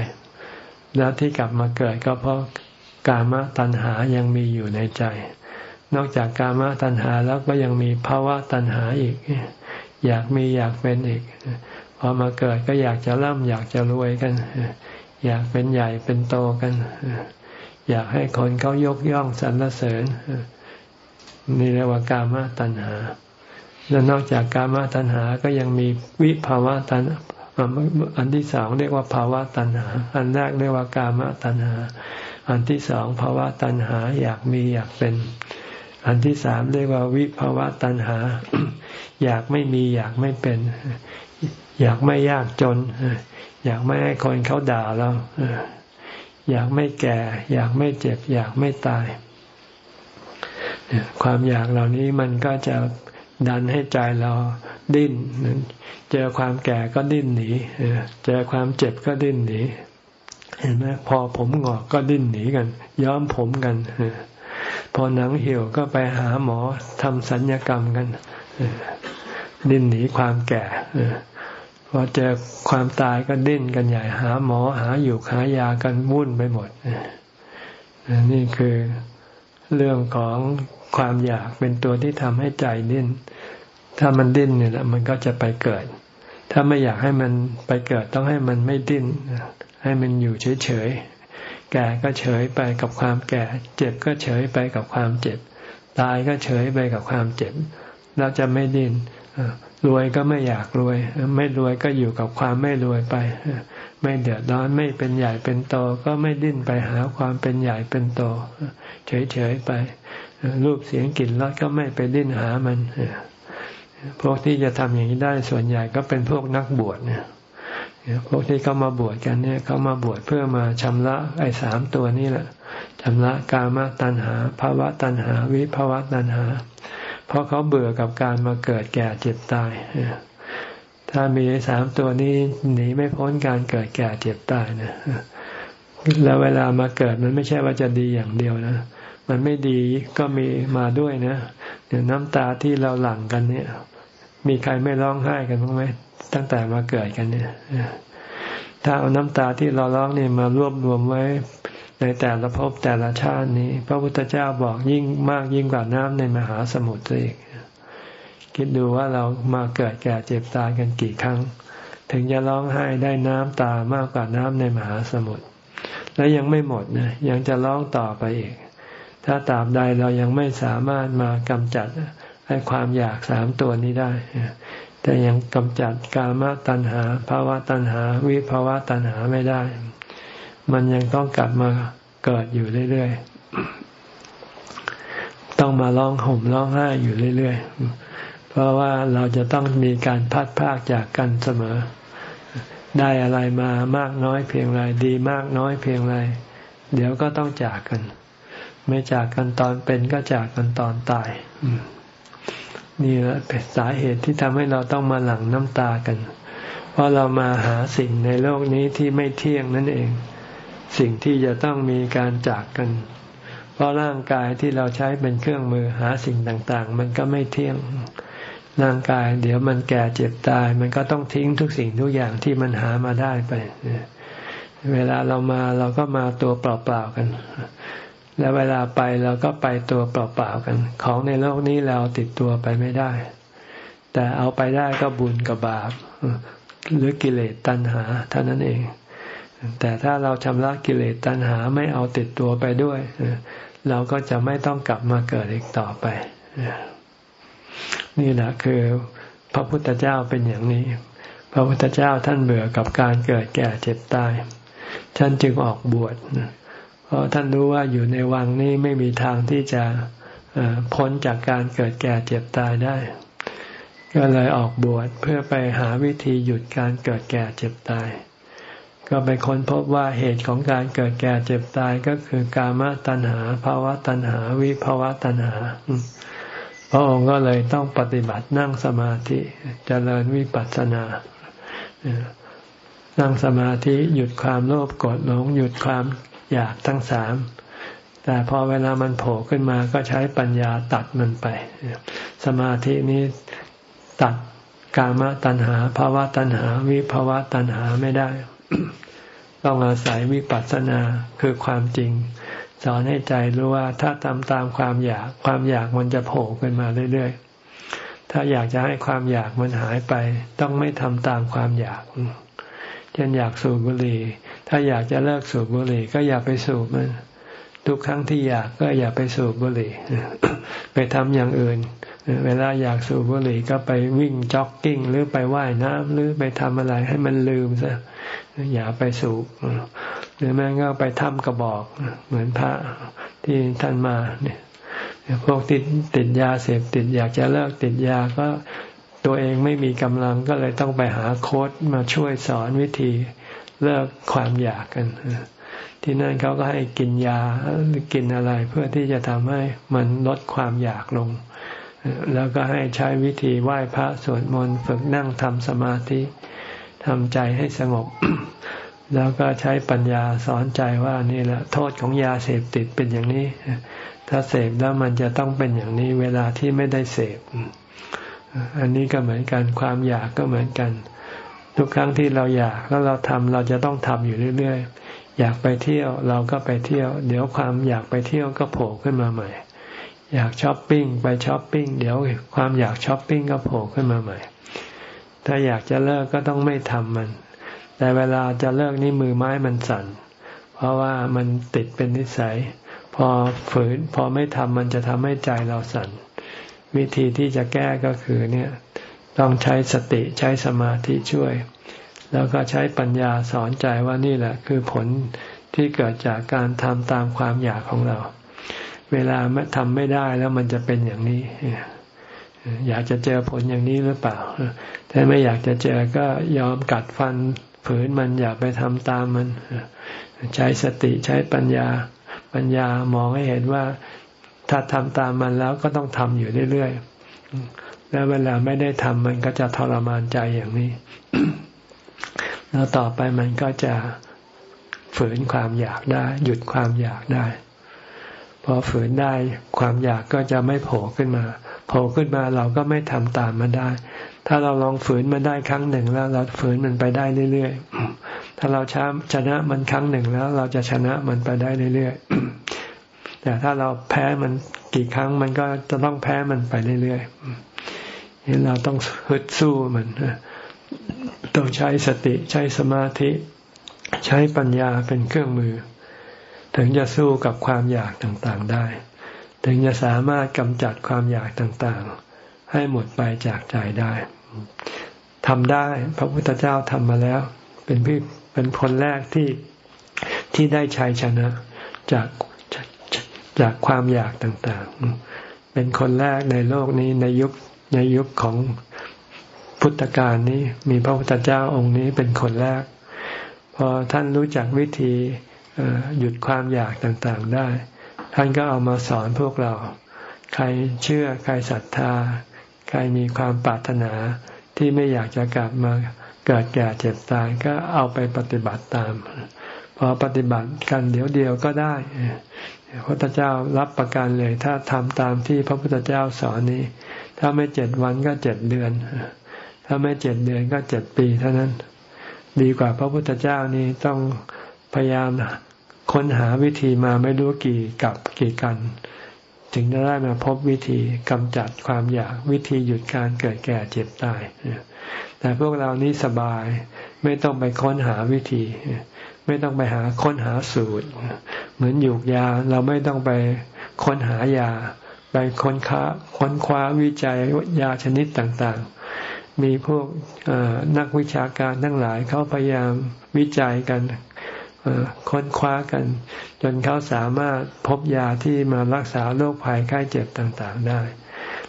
Speaker 1: แล้วที่กลับมาเกิดก็เพราะกามตัณหายังมีอยู่ในใจ นอกจากกามตัณหาแล้วก็ยังมีภาวะตัณหาอีก อยากมีอยากเป็นอีกพอมาเกิดก็อยากจะร่ำอยากจะรวยกัน อยากเป็นใหญ่เป็นโตกัน อยากให้คนเขายกย่องสรรเสริญนี่เรียกว่ากามตัณหา แล้วนอกจากกามตัณหาก็ยังมีวิภาวะตัณอันที่สองเรียกว่าภาวะตัณหา อันแรกเรียกว่ากามตัณหา อันที่สองภาวะตัณหา อยากมีอยากเป็น อันที่สามเรียกว่าวิภาวะตัณหา อยากไม่มีอยากไม่เป็น อยากไม่ยากจน อยากไม่ให้คนเขาด่าเราอยากไม่แก่ อยากไม่เจ็บ อยากไม่ตายความอยากเหล่านี้มันก็จะดันให้ใจเราดิ้น เจอความแก่ก็ดิ้นหนี เจอความเจ็บก็ดิ้นหนี เห็นไหมพอผมงอกก็ดิ้นหนีกัน ย้อมผมกัน พอหนังเหี่ยวก็ไปหาหมอทำสัญญกรรมกันดิ้นหนีความแก่พอเจอความตายก็ดิ้นกันใหญ่หาหมอหาอยู่หายากันวุ่นไปหมดนี่คือเรื่องของความอยากเป็นตัวที่ทำให้ใจดิ้น ถ้ามันดิ้นเนี่ยมันก็จะไปเกิด ถ้าไม่อยากให้มันไปเกิดต้องให้มันไม่ดิ้นให้มันอยู่เฉยๆ แก่ก็เฉยไปกับความแก่ เจ็บก็เฉยไปกับความเจ็บ ตายก็เฉยไปกับความเจ็บ เราจะไม่ดิ้นรวยก็ไม่อยากรวย ไม่รวยก็อยู่กับความไม่รวยไป ไม่เดือดร้อนไม่เป็นใหญ่เป็นโต ก็ไม่ดิ้นไปหาความเป็นใหญ่เป็นโต เฉยๆไป รูปเสียงกลิ่นรสก็ไม่ไปดิ้นหามัน พวกที่จะทำอย่างนี้ได้ส่วนใหญ่ก็เป็นพวกนักบวชเนี่ย พวกที่เขามาบวชกันเนี่ยเขามาบวชเพื่อมาชำระไอ้สามตัวนี้แหละชำระกามตัณหาภาวะตัณหา วิภาวะตัณหา เพราะเขาเบื่อกับการมาเกิดแก่เจ็บตายถ้ามีสามตัวนี้หนีไม่พ้นการเกิดแก่เจ็บตายนะแล้วเวลามาเกิดมันไม่ใช่ว่าจะดีอย่างเดียวนะมันไม่ดีก็มีมาด้วยนะเดี๋ยวน้ำตาที่เราหลั่งกันเนี่ย มีใครไม่ร้องไห้กันบ้างไหมตั้งแต่มาเกิดกันเนี่ยถ้าเอาน้ำตาที่เราร้องเนี่ยมารวบรวมไว้ในแต่ละภพแต่ละชาตินี้ พระพุทธเจ้าบอกยิ่งมากยิ่งกว่าน้ำในมหาสมุทรอีกคิดดูว่าเรามาเกิดแก่เจ็บตายกันกี่ครั้ง ถึงจะร้องไห้ได้น้ำตามากกว่าน้ำในมหาสมุทรและยังไม่หมดนะยังจะร้องต่อไปอีก ถ้าตราบใดเรายังไม่สามารถมากำจัด ให้ความอยากสามตัวนี้ได้ แต่ยังกำจัดกามตัณหาภาวะตัณหา วิภาวะตัณหาไม่ได้ มันยังต้องกลับมาเกิดอยู่เรื่อยๆ ต้องมาร้องห่มร้องไห้อยู่เรื่อยๆ เพราะว่าเราจะต้องมีการพัดพากจากกันเสมอ ได้อะไรมามากน้อยเพียงไรดีมากน้อยเพียงไรเดี๋ยวก็ต้องจากกัน ไม่จากกันตอนเป็นก็จากกันตอนตาย นี่แหละเป็นสาเหตุที่ทำให้เราต้องมาหลั่งน้ำตากัน เพราะเรามาหาสิ่งในโลกนี้ที่ไม่เที่ยงนั่นเอง สิ่งที่จะต้องมีการจากกัน เพราะร่างกายที่เราใช้เป็นเครื่องมือหาสิ่งต่างๆ มันก็ไม่เที่ยงร่างกาย เดี๋ยวมันแก่เจ็บตาย มันก็ต้องทิ้งทุกสิ่งทุกอย่างที่มันหามาได้ไป เวลาเรามาเราก็มาตัวเปล่าๆกัน แล้วเวลาไปเราก็ไปตัวเปล่าๆกัน ของในโลกนี้เราติดตัวไปไม่ได้ แต่เอาไปได้ก็บุญกับบาปหรือกิเลสตัณหาเท่านั้นเอง แต่ถ้าเราชำระกิเลสตัณหาไม่เอาติดตัวไปด้วย เราก็จะไม่ต้องกลับมาเกิดอีกต่อไป นี่แหละคือพระพุทธเจ้าเป็นอย่างนี้ พระพุทธเจ้าท่านเบื่อกับการเกิดแก่เจ็บตายท่านจึงออกบวช เพราะท่านรู้ว่าอยู่ในวังนี้ไม่มีทางที่จะพ้นจากการเกิดแก่เจ็บตายได้ ก็เลยออกบวชเพื่อไปหาวิธีหยุดการเกิดแก่เจ็บตาย ก็ไปค้นพบว่าเหตุของการเกิดแก่เจ็บตายก็คือกามตัณหาภาวะตัณหาวิภาวะตัณหา พระองค์ก็เลยต้องปฏิบัตินั่งสมาธิจเจริญวิปัสสนานั่งสมาธิหยุดความโลภโกรธหลงหยุดความ อยากทั้งสาม แต่พอเวลามันโผล่ขึ้นมาก็ใช้ปัญญาตัดมันไป สมาธินี้ตัดกามตัณหาภาวะตัณหา วิภาวะตัณหาไม่ได้ ต้องอาศัยวิปัสสนาคือความจริง สอนให้ใจรู้ว่าถ้าทำตามความอยาก ความอยากมันจะโผล่ขึ้นมาเรื่อยๆ ถ้าอยากจะให้ความอยากมันหายไป ต้องไม่ทำตามความอยาก ช่นอยากสูบบุหรี่ ถ้าอยากจะเลิกสูบบุหรี่ ก็อย่าไปสูบมันทุกครั้งที่อยากก็อย่าไปสูบบุหรี่ ไปทำอย่างอื่น เวลาอยากสูบบุหรี่ก็ไปวิ่งจ็อกกิ้ง หรือไปว่ายน้ำหรือไปทำอะไรให้มันลืมซะอย่าไปสูบหรือแม่ก็ไปทำกระบอกเหมือนพระที่ท่านมาเนี่ยพวกติดติดยาเสพติดอยากจะเลิกติดยาก็ ตัวเองไม่มีกำลังก็เลยต้องไปหาโค้ดมาช่วยสอนวิธีเลิกความอยากกัน ที่นั่นเขาก็ให้กินยากินอะไรเพื่อที่จะทำให้มันลดความอยากลง แล้วก็ให้ใช้วิธีไหว้พระสวดมนต์ฝึกนั่งทำสมาธิทำใจให้สงบ แล้วก็ใช้ปัญญาสอนใจว่านี่แหละโทษของยาเสพติดเป็นอย่างนี้ ถ้าเสพแล้วมันจะต้องเป็นอย่างนี้เวลาที่ไม่ได้เสพ อันนี้ก็เหมือนกัน ความอยากก็เหมือนกัน ทุกครั้งที่เราอยากแล้วเราทำเราจะต้องทำอยู่เรื่อยๆ อยากไปเที่ยวเราก็ไปเที่ยว เดี๋ยวความอยากไปเที่ยวก็โผล่ขึ้นมาใหม่ อยากช้อปปิ้งไปช้อปปิ้งเดี๋ยวความอยากช้อปปิ้งก็โผล่ขึ้นมาใหม่ ถ้าอยากจะเลิกก็ต้องไม่ทำมัน แต่เวลาจะเลิกนี่มือไม้มันสั่น เพราะว่ามันติดเป็นนิสัย พอฝืนพอไม่ทำมันจะทำให้ใจเราสั่น วิธีที่จะแก้ก็คือเนี่ยต้องใช้สติใช้สมาธิช่วย แล้วก็ใช้ปัญญาสอนใจว่านี่แหละ คือผลที่เกิดจากการทำตามความอยากของเรา เวลาทำไม่ได้แล้วมันจะเป็นอย่างนี้ อยากจะเจอผลอย่างนี้หรือเปล่า ถ้าไม่อยากจะเจอก็ยอมกัดฟันฝืนมันอย่าไปทำตามมัน ใช้สติใช้ปัญญาปัญญามองให้เห็นว่า ถ้าทำตามมันแล้วก็ต้องทำอยู่เรื่อยๆ แล้วเวลาไม่ได้ทำมันก็จะทรมานใจอย่างนี้ แล้วต่อไปมันก็จะฝืนความอยากได้ หยุดความอยากได้ พอฝืนได้ความอยากก็จะไม่โผล่ขึ้นมา โผล่ขึ้นมาเราก็ไม่ทำตามมันได้ ถ้าเราลองฝืนมันได้ครั้งหนึ่งแล้ว เราฝืนมันไปได้เรื่อยๆ ถ้าเราชชนะมันครั้งหนึ่งแล้ว เราจะชนะมันไปได้เรื่อยๆ แต่ถ้าเราแพ้มันกี่ครั้งมันก็จะต้องแพ้มันไปเรื่อยๆเห็นเราต้องฮึดสู้มันต้องใช้สติใช้สมาธิ ใช้ปัญญาเป็นเครื่องมือ ถึงจะสู้กับความอยากต่างๆได้ ถึงจะสามารถกำจัดความอยากต่างๆ ให้หมดไปจากใจได้ทำได้ พระพุทธเจ้าทำมาแล้ว เป็นพี่เป็นคนแรกที่ที่ได้ชัยชนะจาก จากความอยากต่างๆ เป็นคนแรกในโลกนี้ในยุคในยุคของพุทธกาลนี้ มีพระพุทธเจ้าองค์นี้เป็นคนแรก พอท่านรู้จักวิธีหยุดความอยากต่างๆได้ ท่านก็เอามาสอนพวกเรา ใครเชื่อใครศรัทธา ใครมีความปรารถนาที่ไม่อยากจะกลับมาเกิดแก่เจ็บตายก็เอาไปปฏิบัติตาม พอปฏิบัติกันเดี๋ยวเดียวก็ได้ พระพุทธเจ้ารับประกันเลย ถ้าทำตามที่พระพุทธเจ้าสอนนี้ ถ้าไม่เจ็ดวันก็เจ็ดเดือน ถ้าไม่เจ็ดเดือนก็เจ็ดปีเท่านั้น ดีกว่าพระพุทธเจ้านี้ต้องพยายามค้นหาวิธีมาไม่รู้กี่กับกี่กัน ถึงจะได้มาพบวิธีกำจัดความอยากวิธีหยุดการเกิดแก่เจ็บตายแต่พวกเรานี้สบายไม่ต้องไปค้นหาวิธี ไม่ต้องไปหาค้นหาสูตร เหมือนหยูกยาเราไม่ต้องไปค้นหายา ไปค้นค้าค้นคว้าวิจัยยาชนิดต่างๆ มีพวกนักวิชาการทั้งหลายเขาพยายามวิจัยกันค้นคว้ากัน จนเขาสามารถพบยาที่มารักษาโรคภัยไข้เจ็บต่างๆได้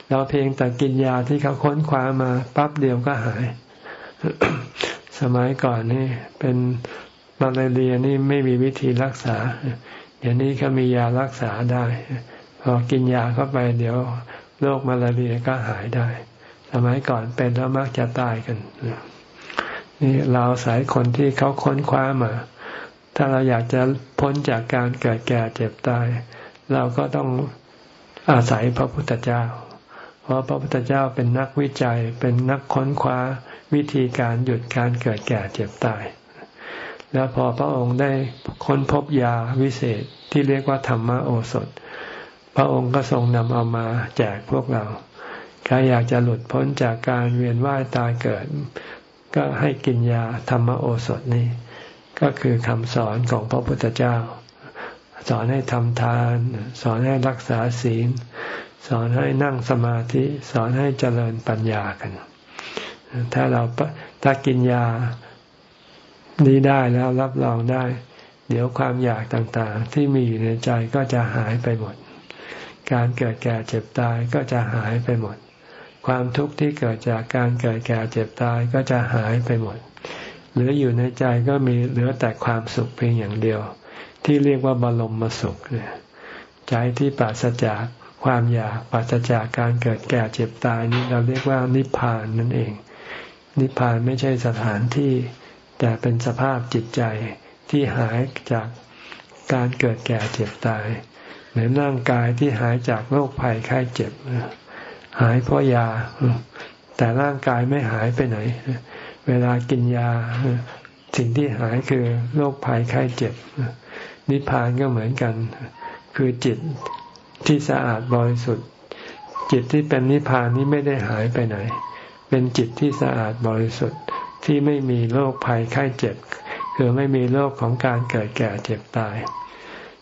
Speaker 1: เราเพียงแต่กินยาที่เขาค้นคว้ามาปั๊บเดียวก็หาย สมัยก่อนนี่เป็น มาลาเรียนี่ไม่มีวิธีรักษาเดี๋ยวนี้เขามียารักษาได้ พอกินยาเข้าไป เดี๋ยวโรคมาลาเรียก็หายได้ สมัยก่อนเป็นแล้วมักจะตายกัน นี่เราสายคนที่เขาค้นคว้ามา ถ้าเราอยากจะพ้นจากการเกิดแก่เจ็บตาย เราก็ต้องอาศัยพระพุทธเจ้า เพราะพระพุทธเจ้าเป็นนักวิจัยเป็นนักค้นคว้าวิธีการหยุดการเกิดแก่เจ็บตาย แล้วพอพระองค์ได้ค้นพบยาวิเศษที่เรียกว่าธรรมโอสถ พระองค์ก็ทรงนำเอามาแจกพวกเรา ใครอยากจะหลุดพ้นจากการเวียนว่ายตายเกิด ก็ให้กินยาธรรมโอสถนี้ ก็คือคำสอนของพระพุทธเจ้า สอนให้ทำทาน สอนให้รักษาศีล สอนให้นั่งสมาธิ สอนให้เจริญปัญญากัน ถ้าเราถ้ากินยา นี้ได้แล้วรับรองได้ เดี๋ยวความอยากต่างๆ ที่มีอยู่ในใจก็จะหายไปหมด การเกิดแก่เจ็บตายก็จะหายไปหมด ความทุกข์ที่เกิดจากการเกิดแก่เจ็บตายก็จะหายไปหมด เหลืออยู่ในใจก็มีเหลือแต่ความสุขเพียงอย่างเดียว ที่เรียกว่าบรมมสุขเนี่ยใจที่ปราศจากความอยากปราศจากการเกิดแก่เจ็บตายนี้เราเรียกว่านิพพานนั่นเอง นิพพานไม่ใช่สถานที่ แต่เป็นสภาพจิตใจที่หายจากการเกิดแก่เจ็บตาย เหมือนร่างกายที่หายจากโรคภัยไข้เจ็บ หายเพราะยา แต่ร่างกายไม่หายไปไหน เวลากินยา สิ่งที่หายคือโรคภัยไข้เจ็บ นิพพานก็เหมือนกัน คือจิตที่สะอาดบริสุทธิ์ จิตที่เป็นนิพพานนี้ไม่ได้หายไปไหน เป็นจิตที่สะอาดบริสุทธิ์ ที่ไม่มีโรคภัยไข้เจ็บ คือไม่มีโรคของการเกิดแก่เจ็บตาย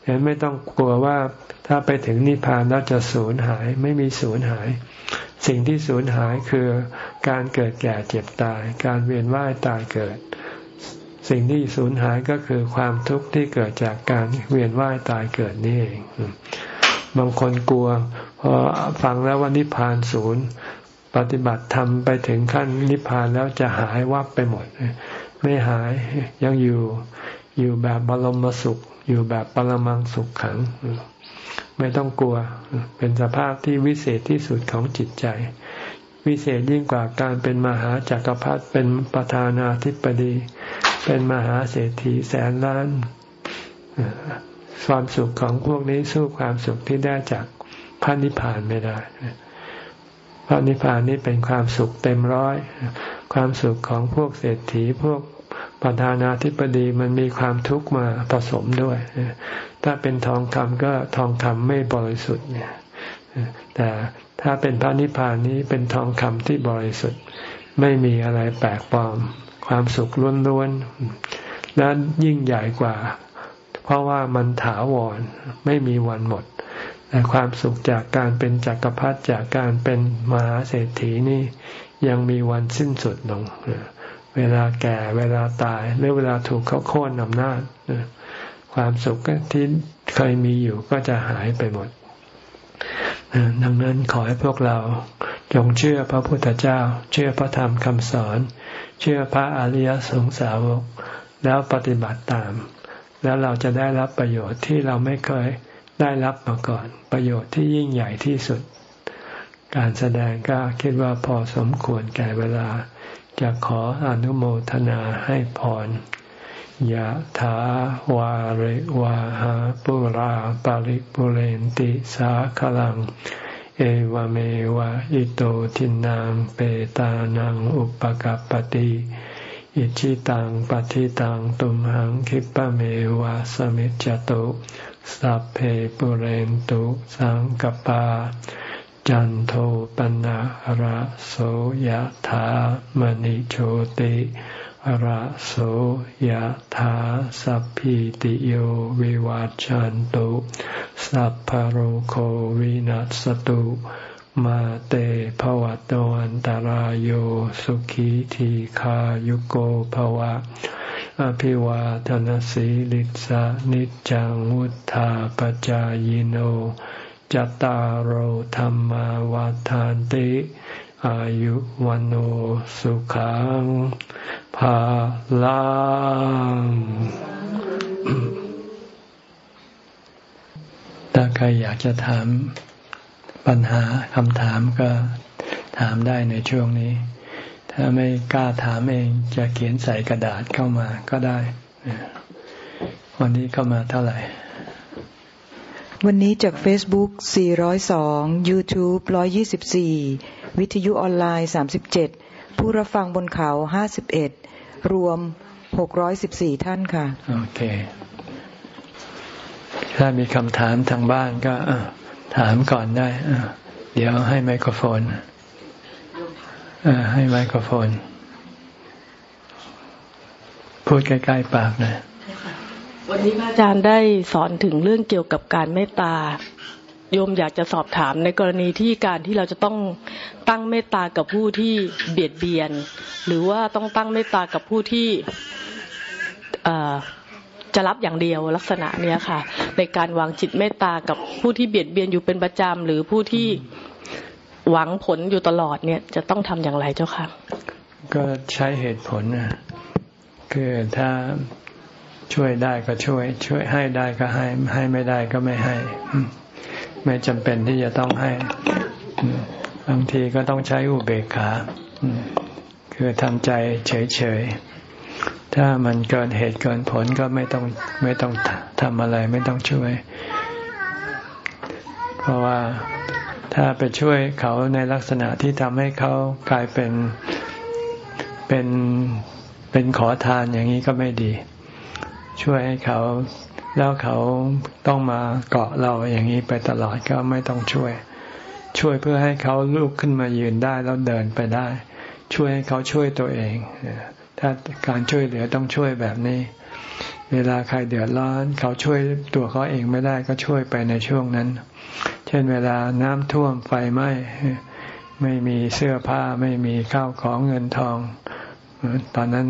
Speaker 1: ฉะนั้นไม่ต้องกลัวว่าถ้าไปถึงนิพพานแล้วจะสูญหายไม่มีสูญหาย สิ่งที่สูญหายคือการเกิดแก่เจ็บตาย การเวียนว่ายตายเกิด สิ่งที่สูญหายก็คือความทุกข์ที่เกิดจากการเวียนว่ายตายเกิดนี่เองบางคนกลัวพอฟังแล้วว่านิพพานศูนย์ ปฏิบัติทำไปถึงขั้นนิพพานแล้วจะหายวับไปหมด ไม่หายยังอยู่อยู่แบบบรมสุข อยู่แบบปรมังสุขขัง ไม่ต้องกลัว เป็นสภาพที่วิเศษที่สุดของจิตใจ วิเศษยิ่งกว่าการเป็นมหาจักรพรรดิเป็นประธานาธิบดี เป็นมหาเศรษฐีแสนล้านความสุขของพวกนี้สู้ความสุขที่ได้จากพระนิพพานไม่ได้ พระนิพพานนี้เป็นความสุขเต็มร้อย ความสุขของพวกเศรษฐีพวกประธานาธิบดีมันมีความทุกข์มาผสมด้วย ถ้าเป็นทองคำก็ทองคำไม่บริสุทธิ์เนี่ย แต่ถ้าเป็นพระนิพพานนี้เป็นทองคำที่บริสุทธิ์ ไม่มีอะไรแปลกปลอม ความสุขล้วนๆ และยิ่งใหญ่กว่า เพราะว่ามันถาวรไม่มีวันหมด ความสุขจากการเป็นจักรพรรดิจากการเป็นมหาเศรษฐีนี่ยังมีวันสิ้นสุดลง เวลาแก่เวลาตายหรือเวลาถูกเขาโค่นอำนาจความสุขที่เคยมีอยู่ก็จะหายไปหมด ดังนั้นขอให้พวกเราจงเชื่อพระพุทธเจ้า เชื่อพระธรรมคำสอน เชื่อพระอริยสงสาวก แล้วปฏิบัติตาม แล้วเราจะได้รับประโยชน์ที่เราไม่เคย ได้รับมาก่อน ประโยชน์ที่ยิ่งใหญ่ที่สุด การแสดงก็คิดว่าพอสมควรแก่เวลา จะขออนุโมทนาให้พรยะถาวาริวาหาปุราปาริปุเรนติสาขลัง เอวเมวะอิโตทินังเปตานังอุปกัปติอิชิตังปฏิตังตุมหังคิปะเมวะสมิจจตุ สัพเพปุเรนตุสังกปา จันโทปนะระโสยธามณิโชติระโสยธาสัพพิติโยวิวัจจันตุสัพพโรโควินัสตุมาเตภวัตวันตารโยสุขีทีขายุโกภวะ อภิวาทนสีลิสานิจังวุธาปจายโนจตารโหธรรมวาทานติ อายุวันโอสุขังภาลังถ้าใครอยากจะถามปัญหาคำถามก็ถามได้ในช่วงนี้ ถ้าไม่กล้าถามเองจะเขียนใส่กระดาษเข้ามาก็ได้ วันนี้เข้ามาเท่าไหร่
Speaker 2: วันนี้จาก Facebook 402 YouTube 124 วิทยุออนไลน์ 37 ผู้รับฟังบนเขา 51 รวม 614 ท่านค่ะ
Speaker 1: โอเค ถ้ามีคำถามทางบ้านก็ถามก่อนได้ เดี๋ยวให้ไมโครโฟน ให้ไมโครโฟน พูดใกล้ๆปากนะ
Speaker 3: วันนี้พระอาจารย์ได้สอนถึงเรื่องเกี่ยวกับการเมตตาโยมอยากจะสอบถามในกรณีที่การที่เราจะต้องตั้งเมตตากับผู้ที่เบียดเบียน หรือว่าต้องตั้งเมตตากับผู้ที่จะรับอย่างเดียวลักษณะเนี้ยค่ะ ในการวางจิตเมตตากับผู้ที่เบียดเบียนอยู่เป็นประจำหรือผู้ที่ หวังผลอยู่ตลอดเนี่ย จะต้องทำอย่างไรเจ้าค่ะ
Speaker 1: ก็ใช้เหตุผลนะคือถ้าช่วยได้ก็ช่วย ช่วยให้ได้ก็ให้ ให้ไม่ได้ก็ไม่ให้ ไม่จำเป็นที่จะต้องให้บางทีก็ต้องใช้อุเบกขาคือทำใจเฉยๆ ถ้ามันเกินเหตุเกินผลก็ไม่ต้องไม่ต้องทำอะไร ไม่ต้องช่วย เพราะว่า ถ้าไปช่วยเขาในลักษณะที่ทำให้เขากลายเป็นเป็นเป็นขอทานอย่างนี้ก็ไม่ดี ช่วยให้เขาแล้วเขาต้องมาเกาะเราอย่างนี้ไปตลอดก็ไม่ต้องช่วย ช่วยเพื่อให้เขาลุกขึ้นมายืนได้แล้วเดินไปได้ ช่วยให้เขาช่วยตัวเองถ้าการช่วยเหลือต้องช่วยแบบนี้ เวลาใครเดือดร้อน เขาช่วยตัวเขาเองไม่ได้ก็ช่วยไปในช่วงนั้น เช่นเวลาน้ำท่วมไฟไหม้ไม่มีเสื้อผ้าไม่มีข้าวของเงินทอง ตอนนั้น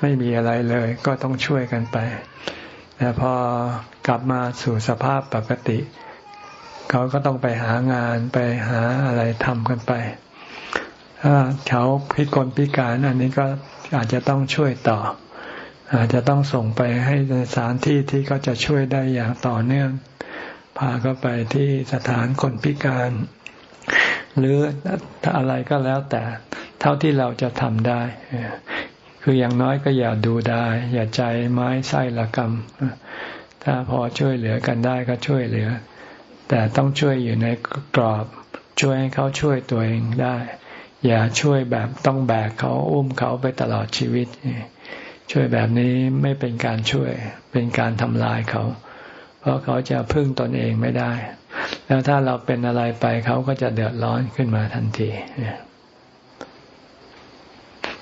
Speaker 1: ไม่มีอะไรเลย ก็ต้องช่วยกันไป แต่พอกลับมาสู่สภาพปกติ เขาก็ต้องไปหางานไปหาอะไรทำกันไปถ้าเขาพิกลพิการอันนี้ก็อาจจะต้องช่วยต่อ อาจจะต้องส่งไปให้สถานที่ที่เขาจะช่วยได้อย่างต่อเนื่อง พาเขาไปที่สถานคนพิการ หรืออะไรก็แล้วแต่เท่าที่เราจะทำได้ คืออย่างน้อยก็อย่าดูได้ อย่าใจไม้ไส้ละกรรม ถ้าพอช่วยเหลือกันได้ก็ช่วยเหลือ แต่ต้องช่วยอยู่ในกรอบช่วยให้เขาช่วยตัวเองได้ อย่าช่วยแบบต้องแบกเขาอุ้มเขาไปตลอดชีวิต ช่วยแบบนี้ไม่เป็นการช่วย เป็นการทำลายเขา เพราะเขาจะพึ่งตนเองไม่ได้ แล้วถ้าเราเป็นอะไรไปเขาก็จะเดือดร้อนขึ้นมาทันที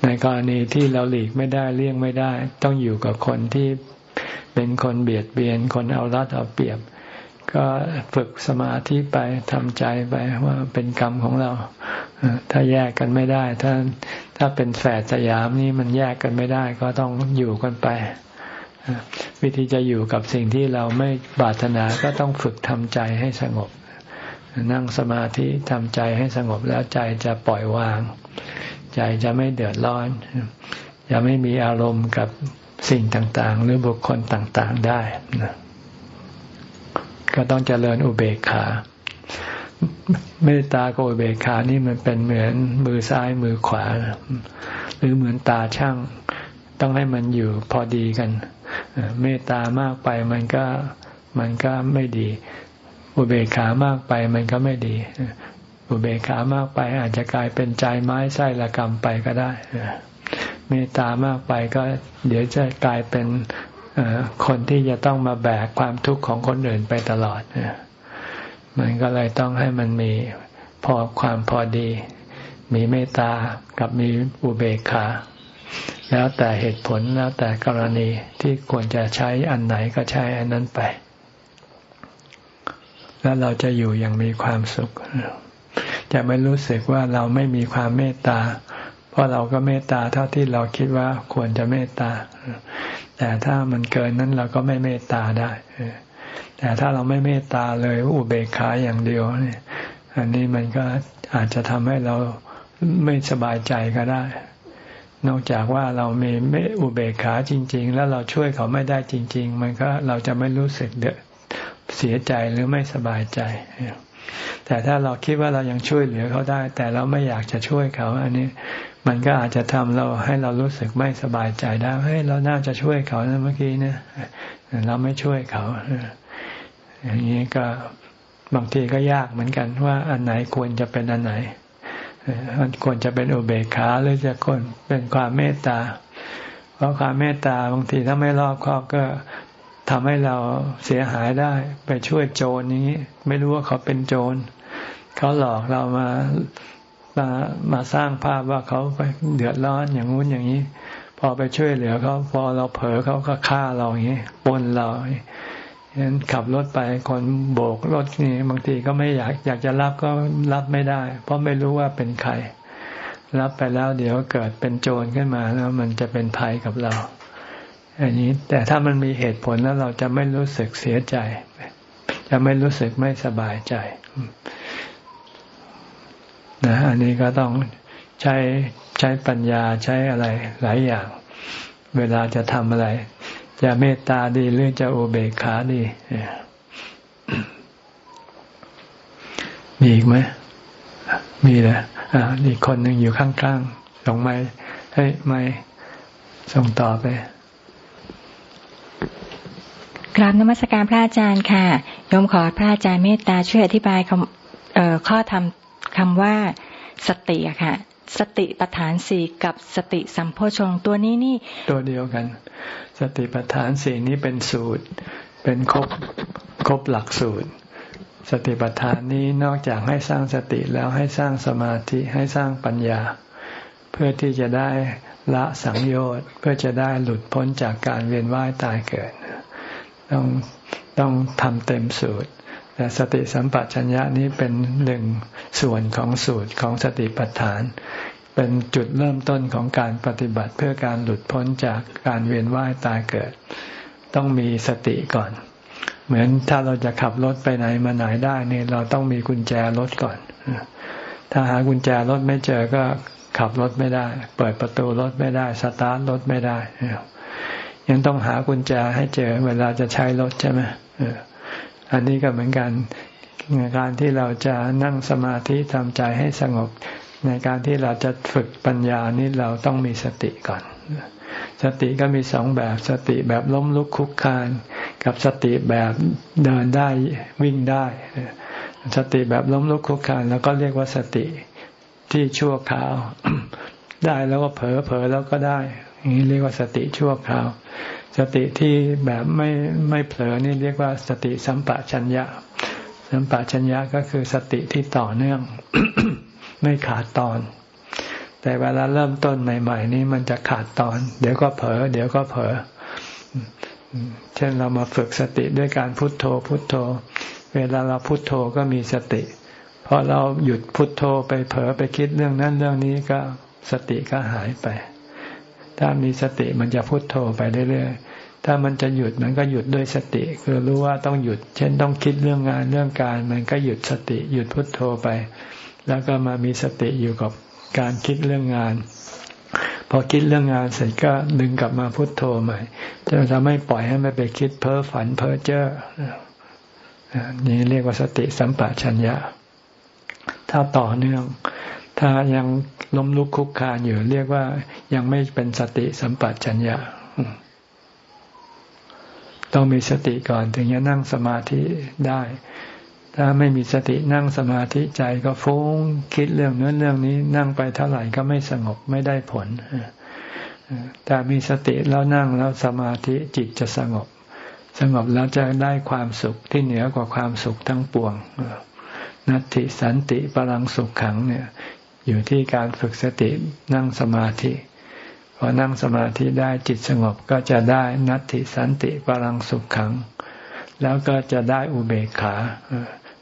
Speaker 1: ในกรณีที่เราหลีกไม่ได้เลี่ยงไม่ได้ ต้องอยู่กับคนที่เป็นคนเบียดเบียน คนเอารัดเอาเปรียบ ก็ฝึกสมาธิไปทำใจไปว่าเป็นกรรมของเรา ถ้าแยกกันไม่ได้ ถ้าถ้าเป็นแฝดสยามนี่มันแยกกันไม่ได้ ก็ต้องอยู่กันไป วิธีจะอยู่กับสิ่งที่เราไม่บาถนาก็ต้องฝึกทำใจให้สงบ นั่งสมาธิทำใจให้สงบแล้วใจจะปล่อยวาง ใจจะไม่เดือดร้อนจะไม่มีอารมณ์กับสิ่งต่างๆ หรือบุคคลต่างๆได้ ก็ต้องเจริญอุเบกขาเมตตากับอุเบกขานี่มันเป็นเหมือนมือซ้ายมือขวา หรือเหมือนตาช่าง ต้องให้มันอยู่พอดีกัน เมตตามากไปมันก็มันก็ไม่ดี อุเบกขามากไปมันก็ไม่ดี อุเบกขามากไปอาจจะกลายเป็นใจไม้ไส้ละกรรมไปก็ได้เมตตามากไปก็เดี๋ยวจะกลายเป็น คนที่จะต้องมาแบกความทุกข์ของคนอื่นไปตลอดมันก็เลยต้องให้มันมีพอความพอดี มีเมตตากับมีอุเบกขา แล้วแต่เหตุผลแล้วแต่กรณีที่ควรจะใช้อันไหนก็ใช้อันนั้นไป แล้วเราจะอยู่อย่างมีความสุข จะไม่รู้สึกว่าเราไม่มีความเมตตา เพราะเราก็เมตตาเท่าที่เราคิดว่าควรจะเมตตา แต่ถ้ามันเกินนั้นเราก็ไม่เมตตาได้แต่ถ้าเราไม่เมตตาเลยอุเบกขาอย่างเดียวเนี่ยอันนี้มันก็อาจจะทำให้เราไม่สบายใจก็ได้ นอกจากว่าเรามีไม่อุเบกขาจริง ๆ แล้วเราช่วยเขาไม่ได้จริง ๆ มันก็เราจะไม่รู้สึกเดือดเสียใจหรือไม่สบายใจ แต่ถ้าเราคิดว่าเรายังช่วยเหลือเขาได้ แต่เราไม่อยากจะช่วยเขา อันนี้ มันก็อาจจะทำเราให้เรารู้สึกไม่สบายใจได้เฮ้ยเราน่าจะช่วยเขานะเมื่อกี้เนี่ยเราไม่ช่วยเขาอย่างนี้ก็บางทีก็ยากเหมือนกันว่าอันไหนควรจะเป็นอันไหนมันควรจะเป็นอุเบกขาหรือจะควรเป็นความเมตตา เพราะความเมตตาบางทีถ้าไม่รอบครอบก็ทำให้เราเสียหายได้ ไปช่วยโจรอย่างนี้ ไม่รู้ว่าเขาเป็นโจรเขาหลอกเรามา มามาสร้างภาพว่าเขาไปเดือดร้อนอย่างงู้นอย่างนี้ พอไปช่วยเหลือเขาพอเราเผลอเขาก็ฆ่าเราอย่างนี้ปนเราฉะนั้นขับรถไปคนโบกรถนี่บางทีก็ไม่อยากอยากจะรับก็รับไม่ได้ เพราะไม่รู้ว่าเป็นใคร รับไปแล้วเดี๋ยวเกิดเป็นโจรขึ้นมาแล้วมันจะเป็นภัยกับเรา อันนี้แต่ถ้ามันมีเหตุผลแล้วเราจะไม่รู้สึกเสียใจ จะไม่รู้สึกไม่สบายใจ นะอันนี้ก็ต้องใช้ใช้ปัญญาใช้อะไรหลายอย่าง เวลาจะทำอะไร จะเมตตาดีหรือจะโอเบกขาดีมีอีกไหมมีแหละอ่าอีกคนหนึ่งอยู่ข้างๆส่งไม้ให้ไม้ส่งต่อไป
Speaker 4: กราบนมัสการพระอาจารย์ค่ะ ยมขอพระอาจารย์เมตตาช่วยอธิบายข้อทำ คำว่าสติอะค่ะ สติปัฏฐานสี่กับสติสัมโพชงตัวนี้นี่
Speaker 1: ตัวเดียวกัน สติปัฏฐานสี่นี้เป็นสูตร เป็นครบครบหลักสูตร สติปัฏฐานนี้นอกจากให้สร้างสติแล้วให้สร้างสมาธิให้สร้างปัญญา เพื่อที่จะได้ละสังโยชน์เพื่อจะได้หลุดพ้นจากการเวียนว่ายตายเกิด ต้องต้องทำเต็มสูตร แต่สติสัมปชัญญะนี้เป็นหนึ่งส่วนของสูตรของสติปัฏฐาน เป็นจุดเริ่มต้นของการปฏิบัติเพื่อการหลุดพ้นจากการเวียนว่ายตายเกิด ต้องมีสติก่อน เหมือนถ้าเราจะขับรถไปไหนมาไหนได้นี่เราต้องมีกุญแจรถก่อน ถ้าหากุญแจรถไม่เจอก็ขับรถไม่ได้ เปิดประตูรถไม่ได้ สตาร์ทรถไม่ได้ยังต้องหากุญแจให้เจอเวลาจะใช้รถใช่ไหมอั อันนี้ก็เหมือนกันในการที่เราจะนั่งสมาธิทำใจให้สงบ ในการที่เราจะฝึกปัญญานี้เราต้องมีสติก่อน สติก็มีสองแบบสติแบบล้มลุกคุกคาน กับสติแบบเดินได้วิ่งได้ สติแบบล้มลุกคุกคานแล้วก็เรียกว่าสติที่ชั่วคราว ได้แล้วก็เผลอเผลอแล้วก็ได้อย่างนี้เรียกว่าสติชั่วคราว สติที่แบบไม่ไม่เผลอนี่เรียกว่าสติสัมปชัญญะ สัมปชัญญะก็คือสติที่ต่อเนื่อง ไม่ขาดตอน แต่เวลาเริ่มต้นใหม่ ๆ นี่มันจะขาดตอน เดี๋ยวก็เผลอเดี๋ยวก็เผลอเช่นเรามาฝึกสติด้วยการพุทโธพุทโธ เวลาเราพุทโธก็มีสติพอเราหยุดพุทโธไปเผลอไปคิดเรื่องนั้นเรื่องนี้ก็สติก็หายไป ถ้ามีสติมันจะพุทโธไปเรื่อยๆ ถ้ามันจะหยุดมันก็หยุดด้วยสติ คือรู้ว่าต้องหยุด เช่นต้องคิดเรื่องงานเรื่องการ มันก็หยุดสติหยุดพุทโธไป แล้วก็มามีสติอยู่กับการคิดเรื่องงาน พอคิดเรื่องงานเสร็จก็ดึงกลับมาพุทโธใหม่จะทำให้ปล่อยให้มันไปคิดเพ้อฝันเพ้อเจ้อนี่เรียกว่าสติสัมปชัญญะถ้าต่อเนื่อง ถ้ายังล้มลุกคุกคานอยู่ เรียกว่ายังไม่เป็นสติสัมปชัญญะต้องมีสติก่อนถึงจะนั่งสมาธิได้ ถ้าไม่มีสตินั่งสมาธิใจก็ฟุ้งคิดเรื่องนั้นเรื่องนี้ นั่งไปเท่าไหร่ก็ไม่สงบไม่ได้ผลแต่มีสติแล้วนั่งแล้วสมาธิจิตจะสงบ สงบแล้วจะได้ความสุขที่เหนือกว่าความสุขทั้งปวงนัตติสันติปรังสุขขังเนี่ย อยู่ที่การฝึกสตินั่งสมาธิพอนั่งสมาธิได้จิตสงบก็จะได้นัตติสันติปรังสุขขัง แล้วก็จะได้อุเบกขา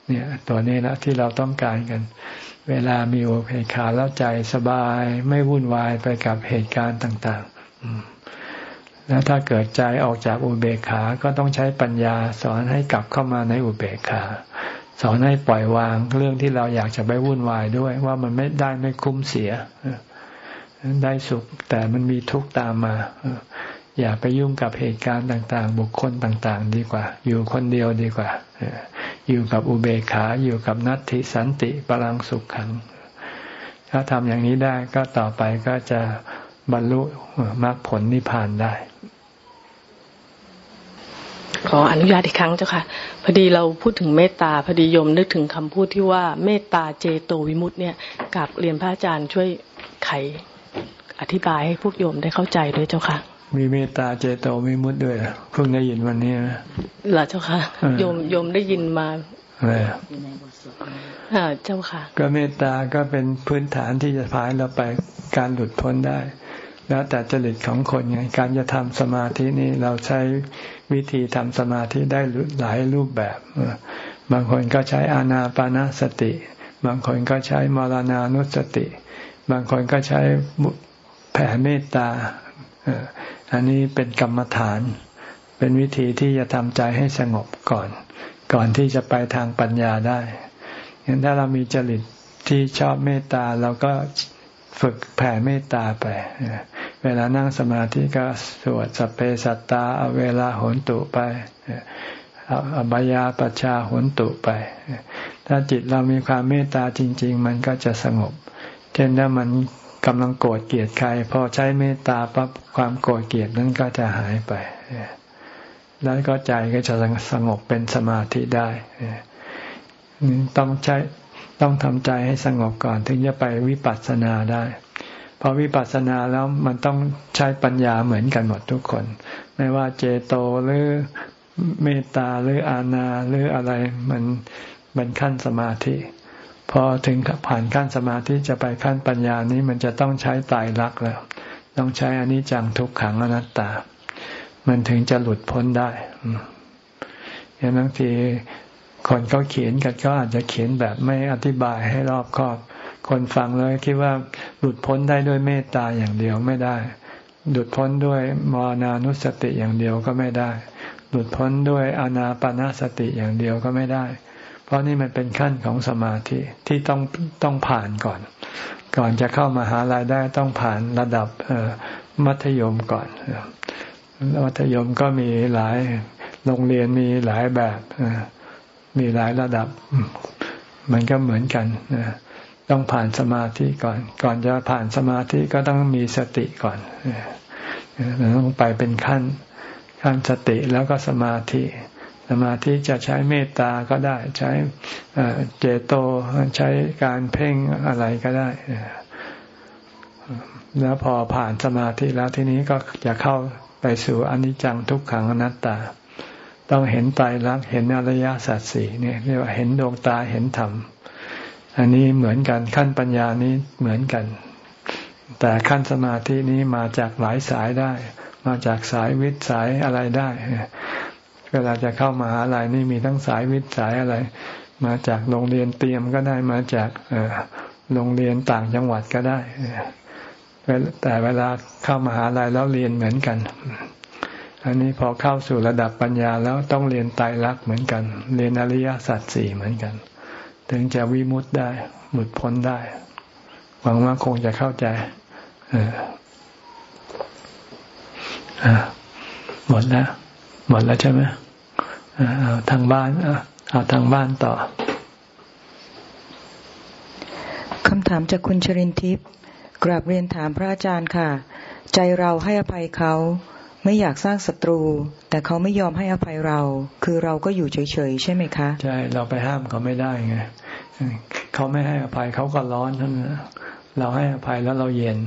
Speaker 1: เนี่ยตัวนี้นะที่เราต้องการกัน เวลามีอุเบกขาแล้วใจสบายไม่วุ่นวายไปกับเหตุการณ์ต่าง ๆ แล้วถ้าเกิดใจออกจากอุเบกขา ก็ต้องใช้ปัญญาสอนให้กลับเข้ามาในอุเบกขา สอนให้ปล่อยวางเรื่องที่เราอยากจะไปวุ่นวายด้วย ว่ามันไม่ได้ไม่คุ้มเสีย ได้สุขแต่มันมีทุกข์ตามมาอย่าไปยุ่งกับเหตุการณ์ต่าง ๆ บุคคลต่างๆ ดีกว่า อยู่คนเดียวดีกว่าอยู่กับอุเบกขาอยู่กับนัตติสันติปรังสุขขัง ถ้าทำอย่างนี้ได้ก็ต่อไปก็จะบรรลุมรรคผลนิพพานได้
Speaker 3: ขออนุญาตอีกครั้งเจ้าค่ะ อดีเราพูดถึงเมตตาพอดียมนึกถึงคำพูดที่ว่าเมตตาเจโตวิมุตต์เนี่ยกับเรียนพระอาจารย์ช่วยไขอธิบายให้พวกโยมได้เข้าใจด้วยเจ้าค่ะ
Speaker 1: มีเมตตาเจโตวิมุตต์ด้วยเพิ่งได้ยินวันนี้นะ
Speaker 3: เหรอเจ้าค่ะโยมโยมได้ยินมา
Speaker 1: อะไร
Speaker 3: อ่าเจ้าค่ะ
Speaker 1: ก็เมตตาก็เป็นพื้นฐานที่จะพายเราไปการหลุดพ้นได้ แล้วแต่จริตของคนไงการจะทำสมาธินี้เราใช้ วิธีทำสมาธิได้หลายรูปแบบ บางคนก็ใช้อานาปานาสติ บางคนก็ใช้มรณานุสติ บางคนก็ใช้แผ่เมตตา อันนี้เป็นกรรมฐาน เป็นวิธีที่จะทำใจให้สงบก่อน ก่อนที่จะไปทางปัญญาได้งั้นถ้าเรามีจริตที่ชอบเมตตาเราก็ฝึกแผ่เมตตาไป เวลานั่งสมาธิก็สวดสัพเพสัตตาเอาเวลาหนตุไปเอาบายาปชาหนตุไป ถ้าจิตเรามีความเมตตาจริง ๆ มันก็จะสงบ เช่นถ้ามันกำลังโกรธเกลียดใคร พอใช้เมตตาปั๊บความโกรธเกลียดนั้นก็จะหายไป แล้วก็ใจก็จะสงบเป็นสมาธิได้ต้องใช้ต้องทำใจให้สงบก่อนถึงจะไปวิปัสสนาได้ พอวิปัสสนาแล้วมันต้องใช้ปัญญาเหมือนกันหมดทุกคน ไม่ว่าเจโตหรือเมตตาหรืออาณาหรืออะไรมันมันขั้นสมาธิ พอถึงผ่านขั้นสมาธิจะไปขั้นปัญญานี้มันจะต้องใช้ตายรักแล้ว ต้องใช้อนิจจังทุกขังอนัตตา มันถึงจะหลุดพ้นได้อย่างบางทีคนเขาเขียนกันก็อาจจะเขียนแบบไม่อธิบายให้รอบคอบ คนฟังเลยคิดว่าหลุดพ้นได้ด้วยเมตตาอย่างเดียวไม่ได้ หลุดพ้นด้วยมรณานุสติอย่างเดียวก็ไม่ได้ หลุดพ้นด้วยอนาปนาสติอย่างเดียวก็ไม่ได้ เพราะนี่มันเป็นขั้นของสมาธิที่ต้องต้องผ่านก่อน ก่อนจะเข้ามาหาลัยได้ต้องผ่านระดับมัธยมก่อนมัธยมก็มีหลายโรงเรียนมีหลายแบบมีหลายระดับ มันก็เหมือนกัน ต้องผ่านสมาธิก่อน ก่อนจะผ่านสมาธิก็ต้องมีสติก่อนต้องไปเป็นขั้น ขั้นสติแล้วก็สมาธิ สมาธิจะใช้เมตตาก็ได้ ใช้เจโตใช้การเพ่งอะไรก็ได้แล้วพอผ่านสมาธิแล้วทีนี้ก็จะเข้าไปสู่อนิจจังทุกขังอนัตตา ต้องเห็นไตรลักษณ์เห็นอริยสัจสี่เนี่ยเรียกว่าเห็นดวงตาเห็นธรรม อันนี้เหมือนกันขั้นปัญญานี้เหมือนกัน แต่ขั้นสมาธินี้มาจากหลายสายได้ มาจากสายวิทย์สายอะไรได้เวลาจะเข้ามาหาลัยนี่มีทั้งสายวิทย์สายอะไร มาจากโรงเรียนเตรียมก็ได้มาจากโรงเรียนต่างจังหวัดก็ได้แต่เวลาเข้ามาหาลัยแล้วเรียนเหมือนกัน อันนี้พอเข้าสู่ระดับปัญญาแล้วต้องเรียนไตรลักษณ์เหมือนกัน เรียนอริยสัจสี่เหมือนกัน ถึงจะวิมุตได้ หลุดพ้นได้ หวังว่าคงจะเข้าใจเออหมดแล้ว หมดแล้วใช่ไหมเอาทางบ้านเอาทางบ้านต่อ
Speaker 2: คำถามจากคุณชรินทิพย์กราบเรียนถามพระอาจารย์ค่ะ ใจเราให้อภัยเขา ไม่อยากสร้างศัตรู แต่เขาไม่ยอมให้อภัยเรา คือเราก็อยู่เฉยๆใช่ไหมคะ
Speaker 1: ใช่ เราไปห้ามเขาไม่ได้ไงเขาไม่ให้อภัยเขาก็ร้อนท่านเราให้อภัยแล้วเราเย็น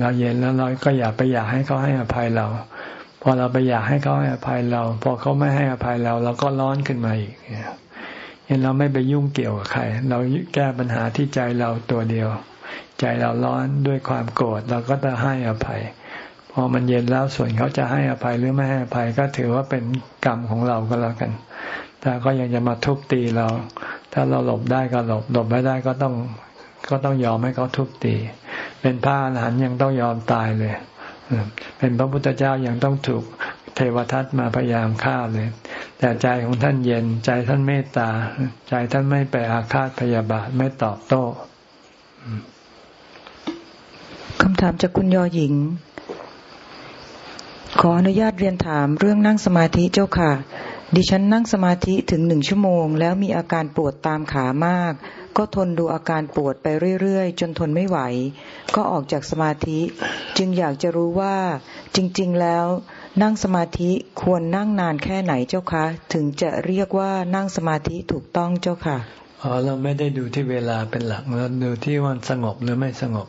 Speaker 1: เราเย็นแล้วเราก็อยากไปอยากให้เขาให้อภัยเรา พอเราไปอยากให้เขาให้อภัยเรา พอเขาไม่ให้อภัยเรา เราก็ร้อนขึ้นมาอีกเห็นเราไม่ไปยุ่งเกี่ยวกับใคร เราแก้ปัญหาที่ใจเราตัวเดียว ใจเราร้อนด้วยความโกรธเราก็จะให้อภัย พอมันเย็นแล้วส่วนเขาจะให้อภัยหรือไม่ให้อภัยก็ถือว่าเป็นกรรมของเราก็แล้วกัน แต่ก็ยังจะมาทุบตีเรา ถ้าเราหลบได้ก็หลบหลบไม่ได้ก็ต้องก็ต้องยอมให้เขาทุบตี เป็นพระอรหันต์ยังต้องยอมตายเลย เป็นพระพุทธเจ้ายังต้องถูกเทวทัตมาพยายามฆ่าเลย แต่ใจของท่านเย็น ใจท่านเมตตา ใจท่านไม่ไปอาฆาตพยาบาท ไม่ตอบโต้
Speaker 2: คำถามจากคุณยอหญิง ขออนุญาตเรียนถามเรื่องนั่งสมาธิเจ้าค่ะ ดิฉันนั่งสมาธิถึงหนึ่งชั่วโมง แล้วมีอาการปวดตามขามาก ก็ทนดูอาการปวดไปเรื่อยๆ จนทนไม่ไหว ก็ออกจากสมาธิ จึงอยากจะรู้ว่า จริง ๆ แล้ว นั่งสมาธิควรนั่งนานแค่ไหนเจ้าคะ ถึงจะเรียกว่านั่งสมาธิถูกต้องเจ้าค่ะ
Speaker 1: อ๋อเราไม่ได้ดูที่เวลาเป็นหลักเราดูที่วันสงบหรือไม่สงบ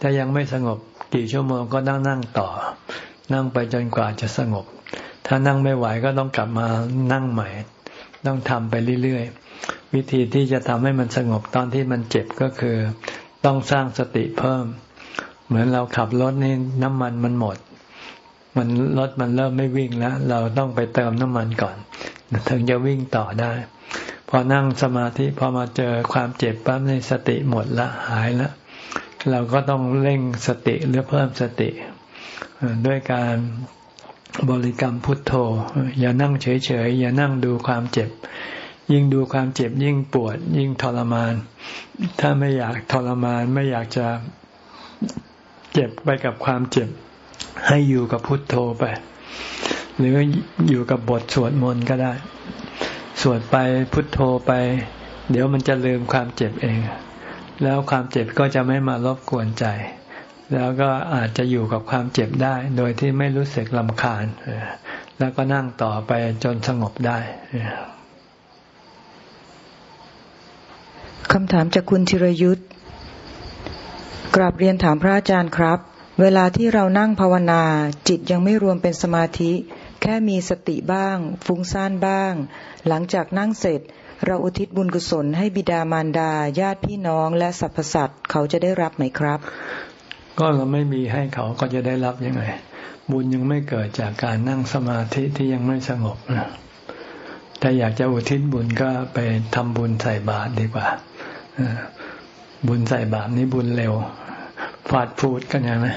Speaker 1: ถ้ายังไม่สงบกี่ชั่วโมงก็นั่งนั่งต่อ นั่งไปจนกว่าจะสงบ ถ้านั่งไม่ไหวก็ต้องกลับมานั่งใหม่ ต้องทำไปเรื่อยๆ วิธีที่จะทำให้มันสงบตอนที่มันเจ็บก็คือ ต้องสร้างสติเพิ่ม เหมือนเราขับรถนี่น้ำมันมันหมด มันรถมันเริ่มไม่วิ่งแล้ว เราต้องไปเติมน้ำมันก่อน ถึงจะวิ่งต่อได้ พอนั่งสมาธิพอมาเจอความเจ็บปั๊บในสติหมดละหายล้วเราก็ต้องเร่งสติหรือเพิ่มสติ ด้วยการบริกรรมพุทโธ อย่านั่งเฉยๆ อย่านั่งดูความเจ็บ ยิ่งดูความเจ็บยิ่งปวด ยิ่งทรมาน ถ้าไม่อยากทรมานไม่อยากจะเจ็บไปกับความเจ็บ ให้อยู่กับพุทโธไป หรืออยู่กับบทสวดมนต์ก็ได้ สวดไปพุทโธไป เดี๋ยวมันจะลืมความเจ็บเอง แล้วความเจ็บก็จะไม่มารบกวนใจ แล้วก็อาจจะอยู่กับความเจ็บได้ โดยที่ไม่รู้สึกลำคาญแล้วก็นั่งต่อไปจนสงบได้
Speaker 2: คำถามจากคุณธิรยุทธ์กราบเรียนถามพระอาจารย์ครับ เวลาที่เรานั่งภาวนา จิตยังไม่รวมเป็นสมาธิ แค่มีสติบ้าง ฟุ้งซ่านบ้าง หลังจากนั่งเสร็จ เราอุทิศบุญกุศลให้บิดามารดา ญาติพี่น้องและสรรพสัตว์เขาจะได้รับไหมครับ
Speaker 1: ก็เราไม่มีให้เขาก็จะได้รับยังไง บุญยังไม่เกิดจากการนั่งสมาธิที่ยังไม่สงบนะแต่อยากจะอุทิศบุญก็ไปทำบุญใส่บาตรดีกว่าบุญใส่บาตรนี้บุญเร็วฟาดฟูดกันย่างนะ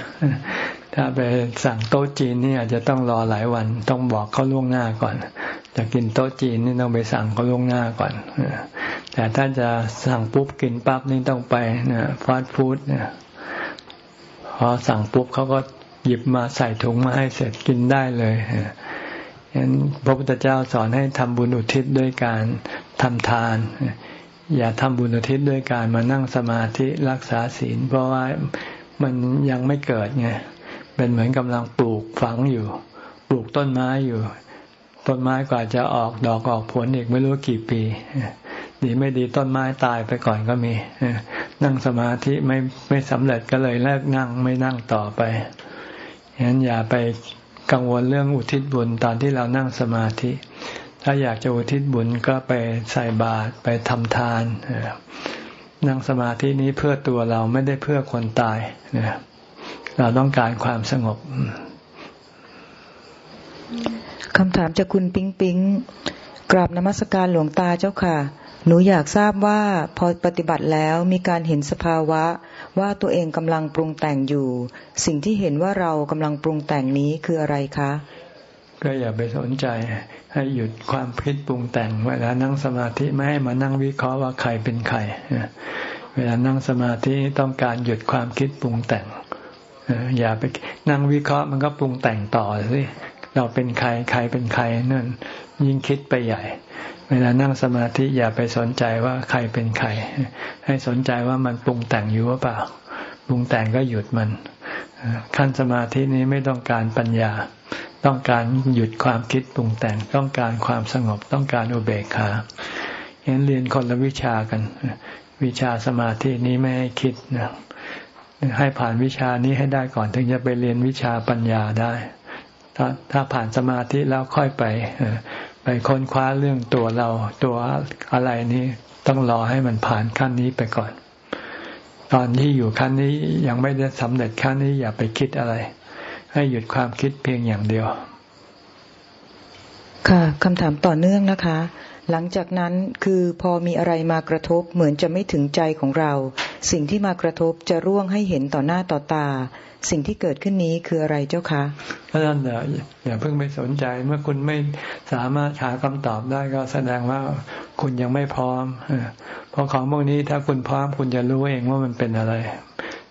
Speaker 1: ถ้าไปสั่งโต๊ะจีนนี่อาจจะต้องรอหลายวัน ต้องบอกเขาล่วงหน้าก่อน จะกินโต๊ะจีนนี่ต้องไปสั่งเขาล่วงหน้าก่อนแต่ถ้าจะสั่งปุ๊บกินปั๊บนี่ต้องไปนะฟาสต์ฟู้ดเนี่ย อสั่งปุ๊บเขาก็หยิบมาใส่ถุงมาให้เสร็จกินได้เลยฉะนั้นพระพุทธเจ้าสอนให้ทำบุญอุทิศด้วยการทำทาน อย่าทำบุญอุทิศด้วยการมานั่งสมาธิรักษาศีล เพราะว่ามันยังไม่เกิดไงเป็นเหมือนกำลังปลูกฝังอยู่ ปลูกต้นไม้อยู่ ต้นไม้กว่าจะออกดอกออกผลอีกไม่รู้กี่ปี ดีไม่ดีต้นไม้ตายไปก่อนก็มีนั่งสมาธิไม่ไม่สำเร็จก็เลยเลิกนั่งไม่นั่งต่อไปฉะนั้นอย่าไปกังวลเรื่องอุทิศบุญตอนที่เรานั่งสมาธิ ถ้าอยากจะอุทิศบุญก็ไปใส่บาตรไปทำทานนั่งสมาธินี้เพื่อตัวเราไม่ได้เพื่อคนตายนะเราต้องการความสงบ
Speaker 2: คำถามจากคุณปิ๊งปิ๊งกราบนมัสการหลวงตาเจ้าค่ะ หนูอยากทราบว่าพอปฏิบัติแล้วมีการเห็นสภาวะ ว่าตัวเองกำลังปรุงแต่งอยู่ สิ่งที่เห็นว่าเรากำลังปรุงแต่งนี้คืออะไรคะ
Speaker 1: ก็อย่าไปสนใจให้หยุดความคิดปรุงแต่งเวลานั่งสมาธิไม่ให้มานั่งวิเคราะห์ว่าใครเป็นใครเวลานั่งสมาธิต้องการหยุดความคิดปรุงแต่งอย่าไปนั่งวิเคราะห์มันก็ปรุงแต่งต่อสิเราเป็นใครใครเป็นใครนั่นยิ่งคิดไปใหญ่ เวลานั่งสมาธิอย่าไปสนใจว่าใครเป็นใคร ให้สนใจว่ามันปรุงแต่งอยู่หรือเปล่า ปรุงแต่งก็หยุดมัน ขั้นสมาธินี้ไม่ต้องการปัญญา ต้องการหยุดความคิดปรุงแต่ง ต้องการความสงบ ต้องการอุเบกขาเห็นเรียนคนละวิชากัน วิชาสมาธินี้ไม่ให้คิดนะให้ผ่านวิชานี้ให้ได้ก่อนถึงจะไปเรียนวิชาปัญญาได้ ถ้าถ้าผ่านสมาธิแล้วค่อยไป ไปค้นคว้าเรื่องตัวเราตัวอะไรนี้ต้องรอให้มันผ่านขั้นนี้ไปก่อน ตอนที่อยู่ขั้นนี้ยังไม่ได้สำเร็จขั้นนี้อย่าไปคิดอะไร ให้หยุดความคิดเพียงอย่างเดียว
Speaker 2: ค่ะคำถามต่อเนื่องนะคะ หลังจากนั้นคือพอมีอะไรมากระทบเหมือนจะไม่ถึงใจของเรา สิ่งที่มากระทบจะร่วงให้เห็นต่อหน้าต่อตา สิ่งที่เกิดขึ้นนี้คืออะไรเจ้าคะ
Speaker 1: ท่านอย่าอย่าเพิ่งไปสนใจเมื่อคุณไม่สามารถหาคำตอบได้ก็แสดงว่าคุณยังไม่พร้อมเพราะของพวกนี้ถ้าคุณพร้อมคุณจะรู้เองว่ามันเป็นอะไร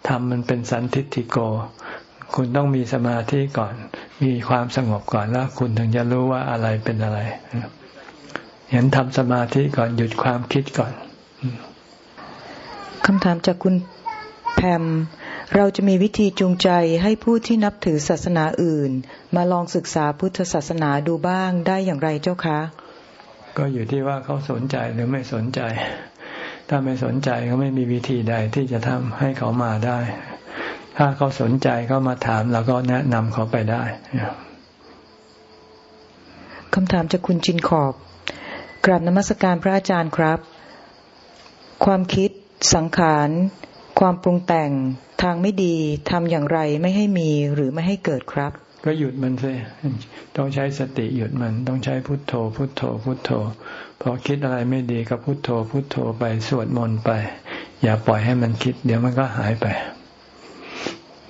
Speaker 1: ทำมันเป็นสันทิฏฐิโก คุณต้องมีสมาธิก่อน มีความสงบก่อนแล้ว คุณถึงจะรู้ว่าอะไรเป็นอะไรเห็นทำสมาธิก่อนหยุดความคิดก่อน
Speaker 2: คำถามจากคุณแพม เราจะมีวิธีจูงใจให้ผู้ที่นับถือศาสนาอื่น มาลองศึกษาพุทธศาสนาดูบ้างได้อย่างไรเจ้าคะ
Speaker 1: ก็อยู่ที่ว่าเขาสนใจหรือไม่สนใจ ถ้าไม่สนใจก็ไม่มีวิธีใดที่จะทำให้เขามาได้ ถ้าเขาสนใจเขามาถามเราก็แนะนำเขาไปได้
Speaker 2: คำถามจากคุณจินขอบ กราบนมัสการพระอาจารย์ครับ ความคิด สังขาร ความปรุงแต่งทางไม่ดีทำอย่างไรไม่ให้มีหรือไม่ให้เกิดครับ
Speaker 1: ก็หยุดมันสิต้องใช้สติหยุดมันต้องใช้พุทโธ พุทโธ พุทโธ พอคิดอะไรไม่ดีก็พุทโธ พุทโธไปสวดมนต์ไป อย่าปล่อยให้มันคิด เดี๋ยวมันก็หายไป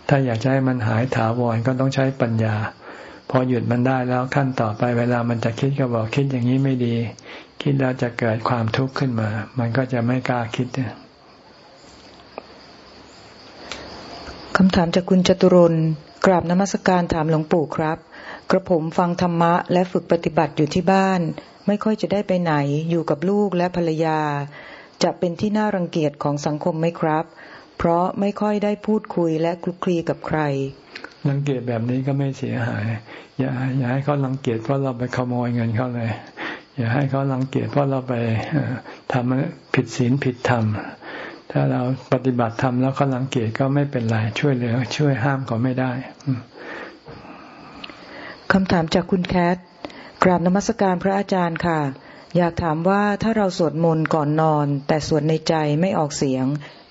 Speaker 1: ถ้าอยากจะให้มันหายถาวรก็ต้องใช้ปัญญา พอหยุดมันได้แล้วขั้นต่อไป เวลามันจะคิดก็บอกคิดอย่างนี้ไม่ดี คิดแล้วจะเกิดความทุกข์ขึ้นมา มันก็จะไม่กล้าคิด
Speaker 2: คำถามจากคุณจตุรนกราบนมัสการถามหลวงปู่ครับ กระผมฟังธรรมะและฝึกปฏิบัติอยู่ที่บ้าน ไม่ค่อยจะได้ไปไหนอยู่กับลูกและภรรยา จะเป็นที่น่ารังเกียจของสังคมไหมครับ เพราะไม่ค่อยได้พูดคุยและคลุกคลีกับใคร
Speaker 1: รังเกียจแบบนี้ก็ไม่เสียหาย อย่าอย่าให้เขารังเกียจเพราะเราไปขโมยเงินเขาเลยออย่าให้เขารังเกียจเพราะเราไปทำผิดศีลผิดธรรม ถ้าเราปฏิบัติธรรมแล้วเขารังเกียจก็ไม่เป็นไรช่วยเหลือ ช่วยห้ามก็ไม่ได้
Speaker 2: คำถามจากคุณแคทกราบนมัสการพระอาจารย์ค่ะ อยากถามว่าถ้าเราสวดมนต์ก่อนนอน แต่สวดในใจไม่ออกเสียง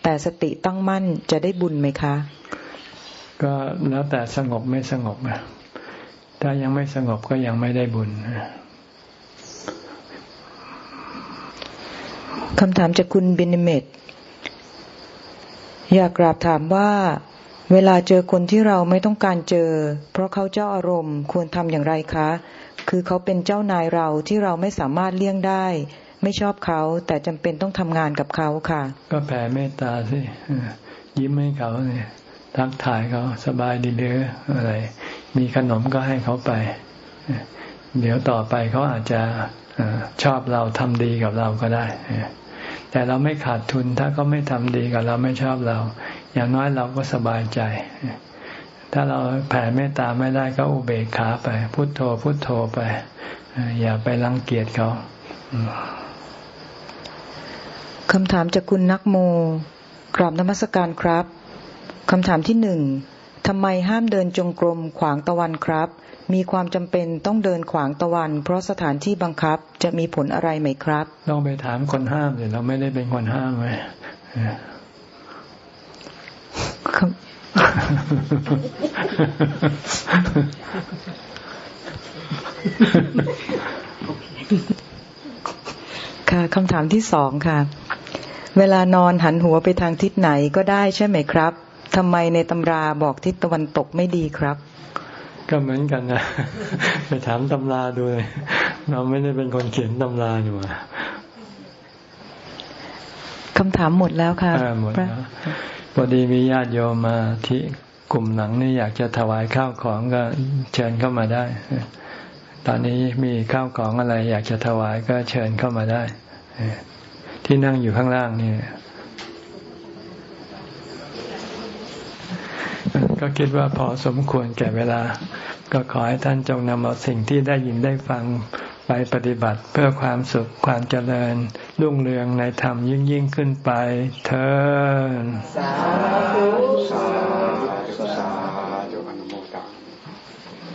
Speaker 2: แต่สติตั้งมั่นจะได้บุญไหมคะ
Speaker 1: ก็แล้วแต่สงบไม่สงบถ้ายังไม่สงบก็ยังไม่ได้บุญ
Speaker 2: คำถามจากคุณบินเมต อยากกราบถามว่า เวลาเจอคนที่เราไม่ต้องการเจอ เพราะเขาเจ้าอารมณ์ควรทำอย่างไรคะ คือเขาเป็นเจ้านายเราที่เราไม่สามารถเลี่ยงได้ ไม่ชอบเขาแต่จำเป็นต้องทำงานกับเขาค่ะ
Speaker 1: ก็แผ่เมตตาสิยิ้มให้เขาเนี่ยทักทายเขาสบายดีเด้ออะไร มีขนมก็ให้เขาไป เดี๋ยวต่อไปเขาอาจจะชอบเราทำดีกับเราก็ได้ แต่เราไม่ขาดทุนถ้าเขาไม่ทำดีกับเราไม่ชอบเรา อย่างน้อยเราก็สบายใจ ถ้าเราแผ่เมตตาไม่ได้ก็อุเบกขาไป พุโทโธพุโทโธไป อย่าไปรังเกียจเขา
Speaker 2: คำถามจากคุณนักโม กราบนมัสการครับคำถามที่หนึ่งทำไมห้ามเดินจงกรมขวางตะวันครับ มีความจำเป็นต้องเดินขวางตะวัน เพราะสถานที่บังคับจะมีผลอะไรไหมครับ
Speaker 1: ต้องไปถามคนห้ามเลยเราไม่ได้เป็นคนห้ามไว้
Speaker 2: ค่ะคำถามที่สองค่ะ เวลานอนหันหัวไปทางทิศไหนก็ได้ใช่ไหมครับทำไมในตำราบอกทิศตะวันตกไม่ดีครับ
Speaker 1: ก็เหมือนกันนะไปถามตำราดูเลยเราไม่ได้เป็นคนเขียนตำราอยู่มา
Speaker 2: คำถามหมดแล้วค่ะ
Speaker 1: หมดแล้วพอดีมีญาติโยมมาที่กลุ่มหนังนี่อยากจะถวายข้าวของก็เชิญเข้ามาได้ ตอนนี้มีข้าวของอะไร อยากจะถวายก็เชิญเข้ามาได้ ที่นั่งอยู่ข้างล่างนี่ ก็คิดว่าพอสมควรแก่เวลา ก็ขอให้ท่านจงนำเอาสิ่งที่ได้ยินได้ฟังไปปฏิบัติเพื่อความสุขความเจริญ รุ่งเรืองในธรรมยิ่งยิ่งขึ้นไปเธอ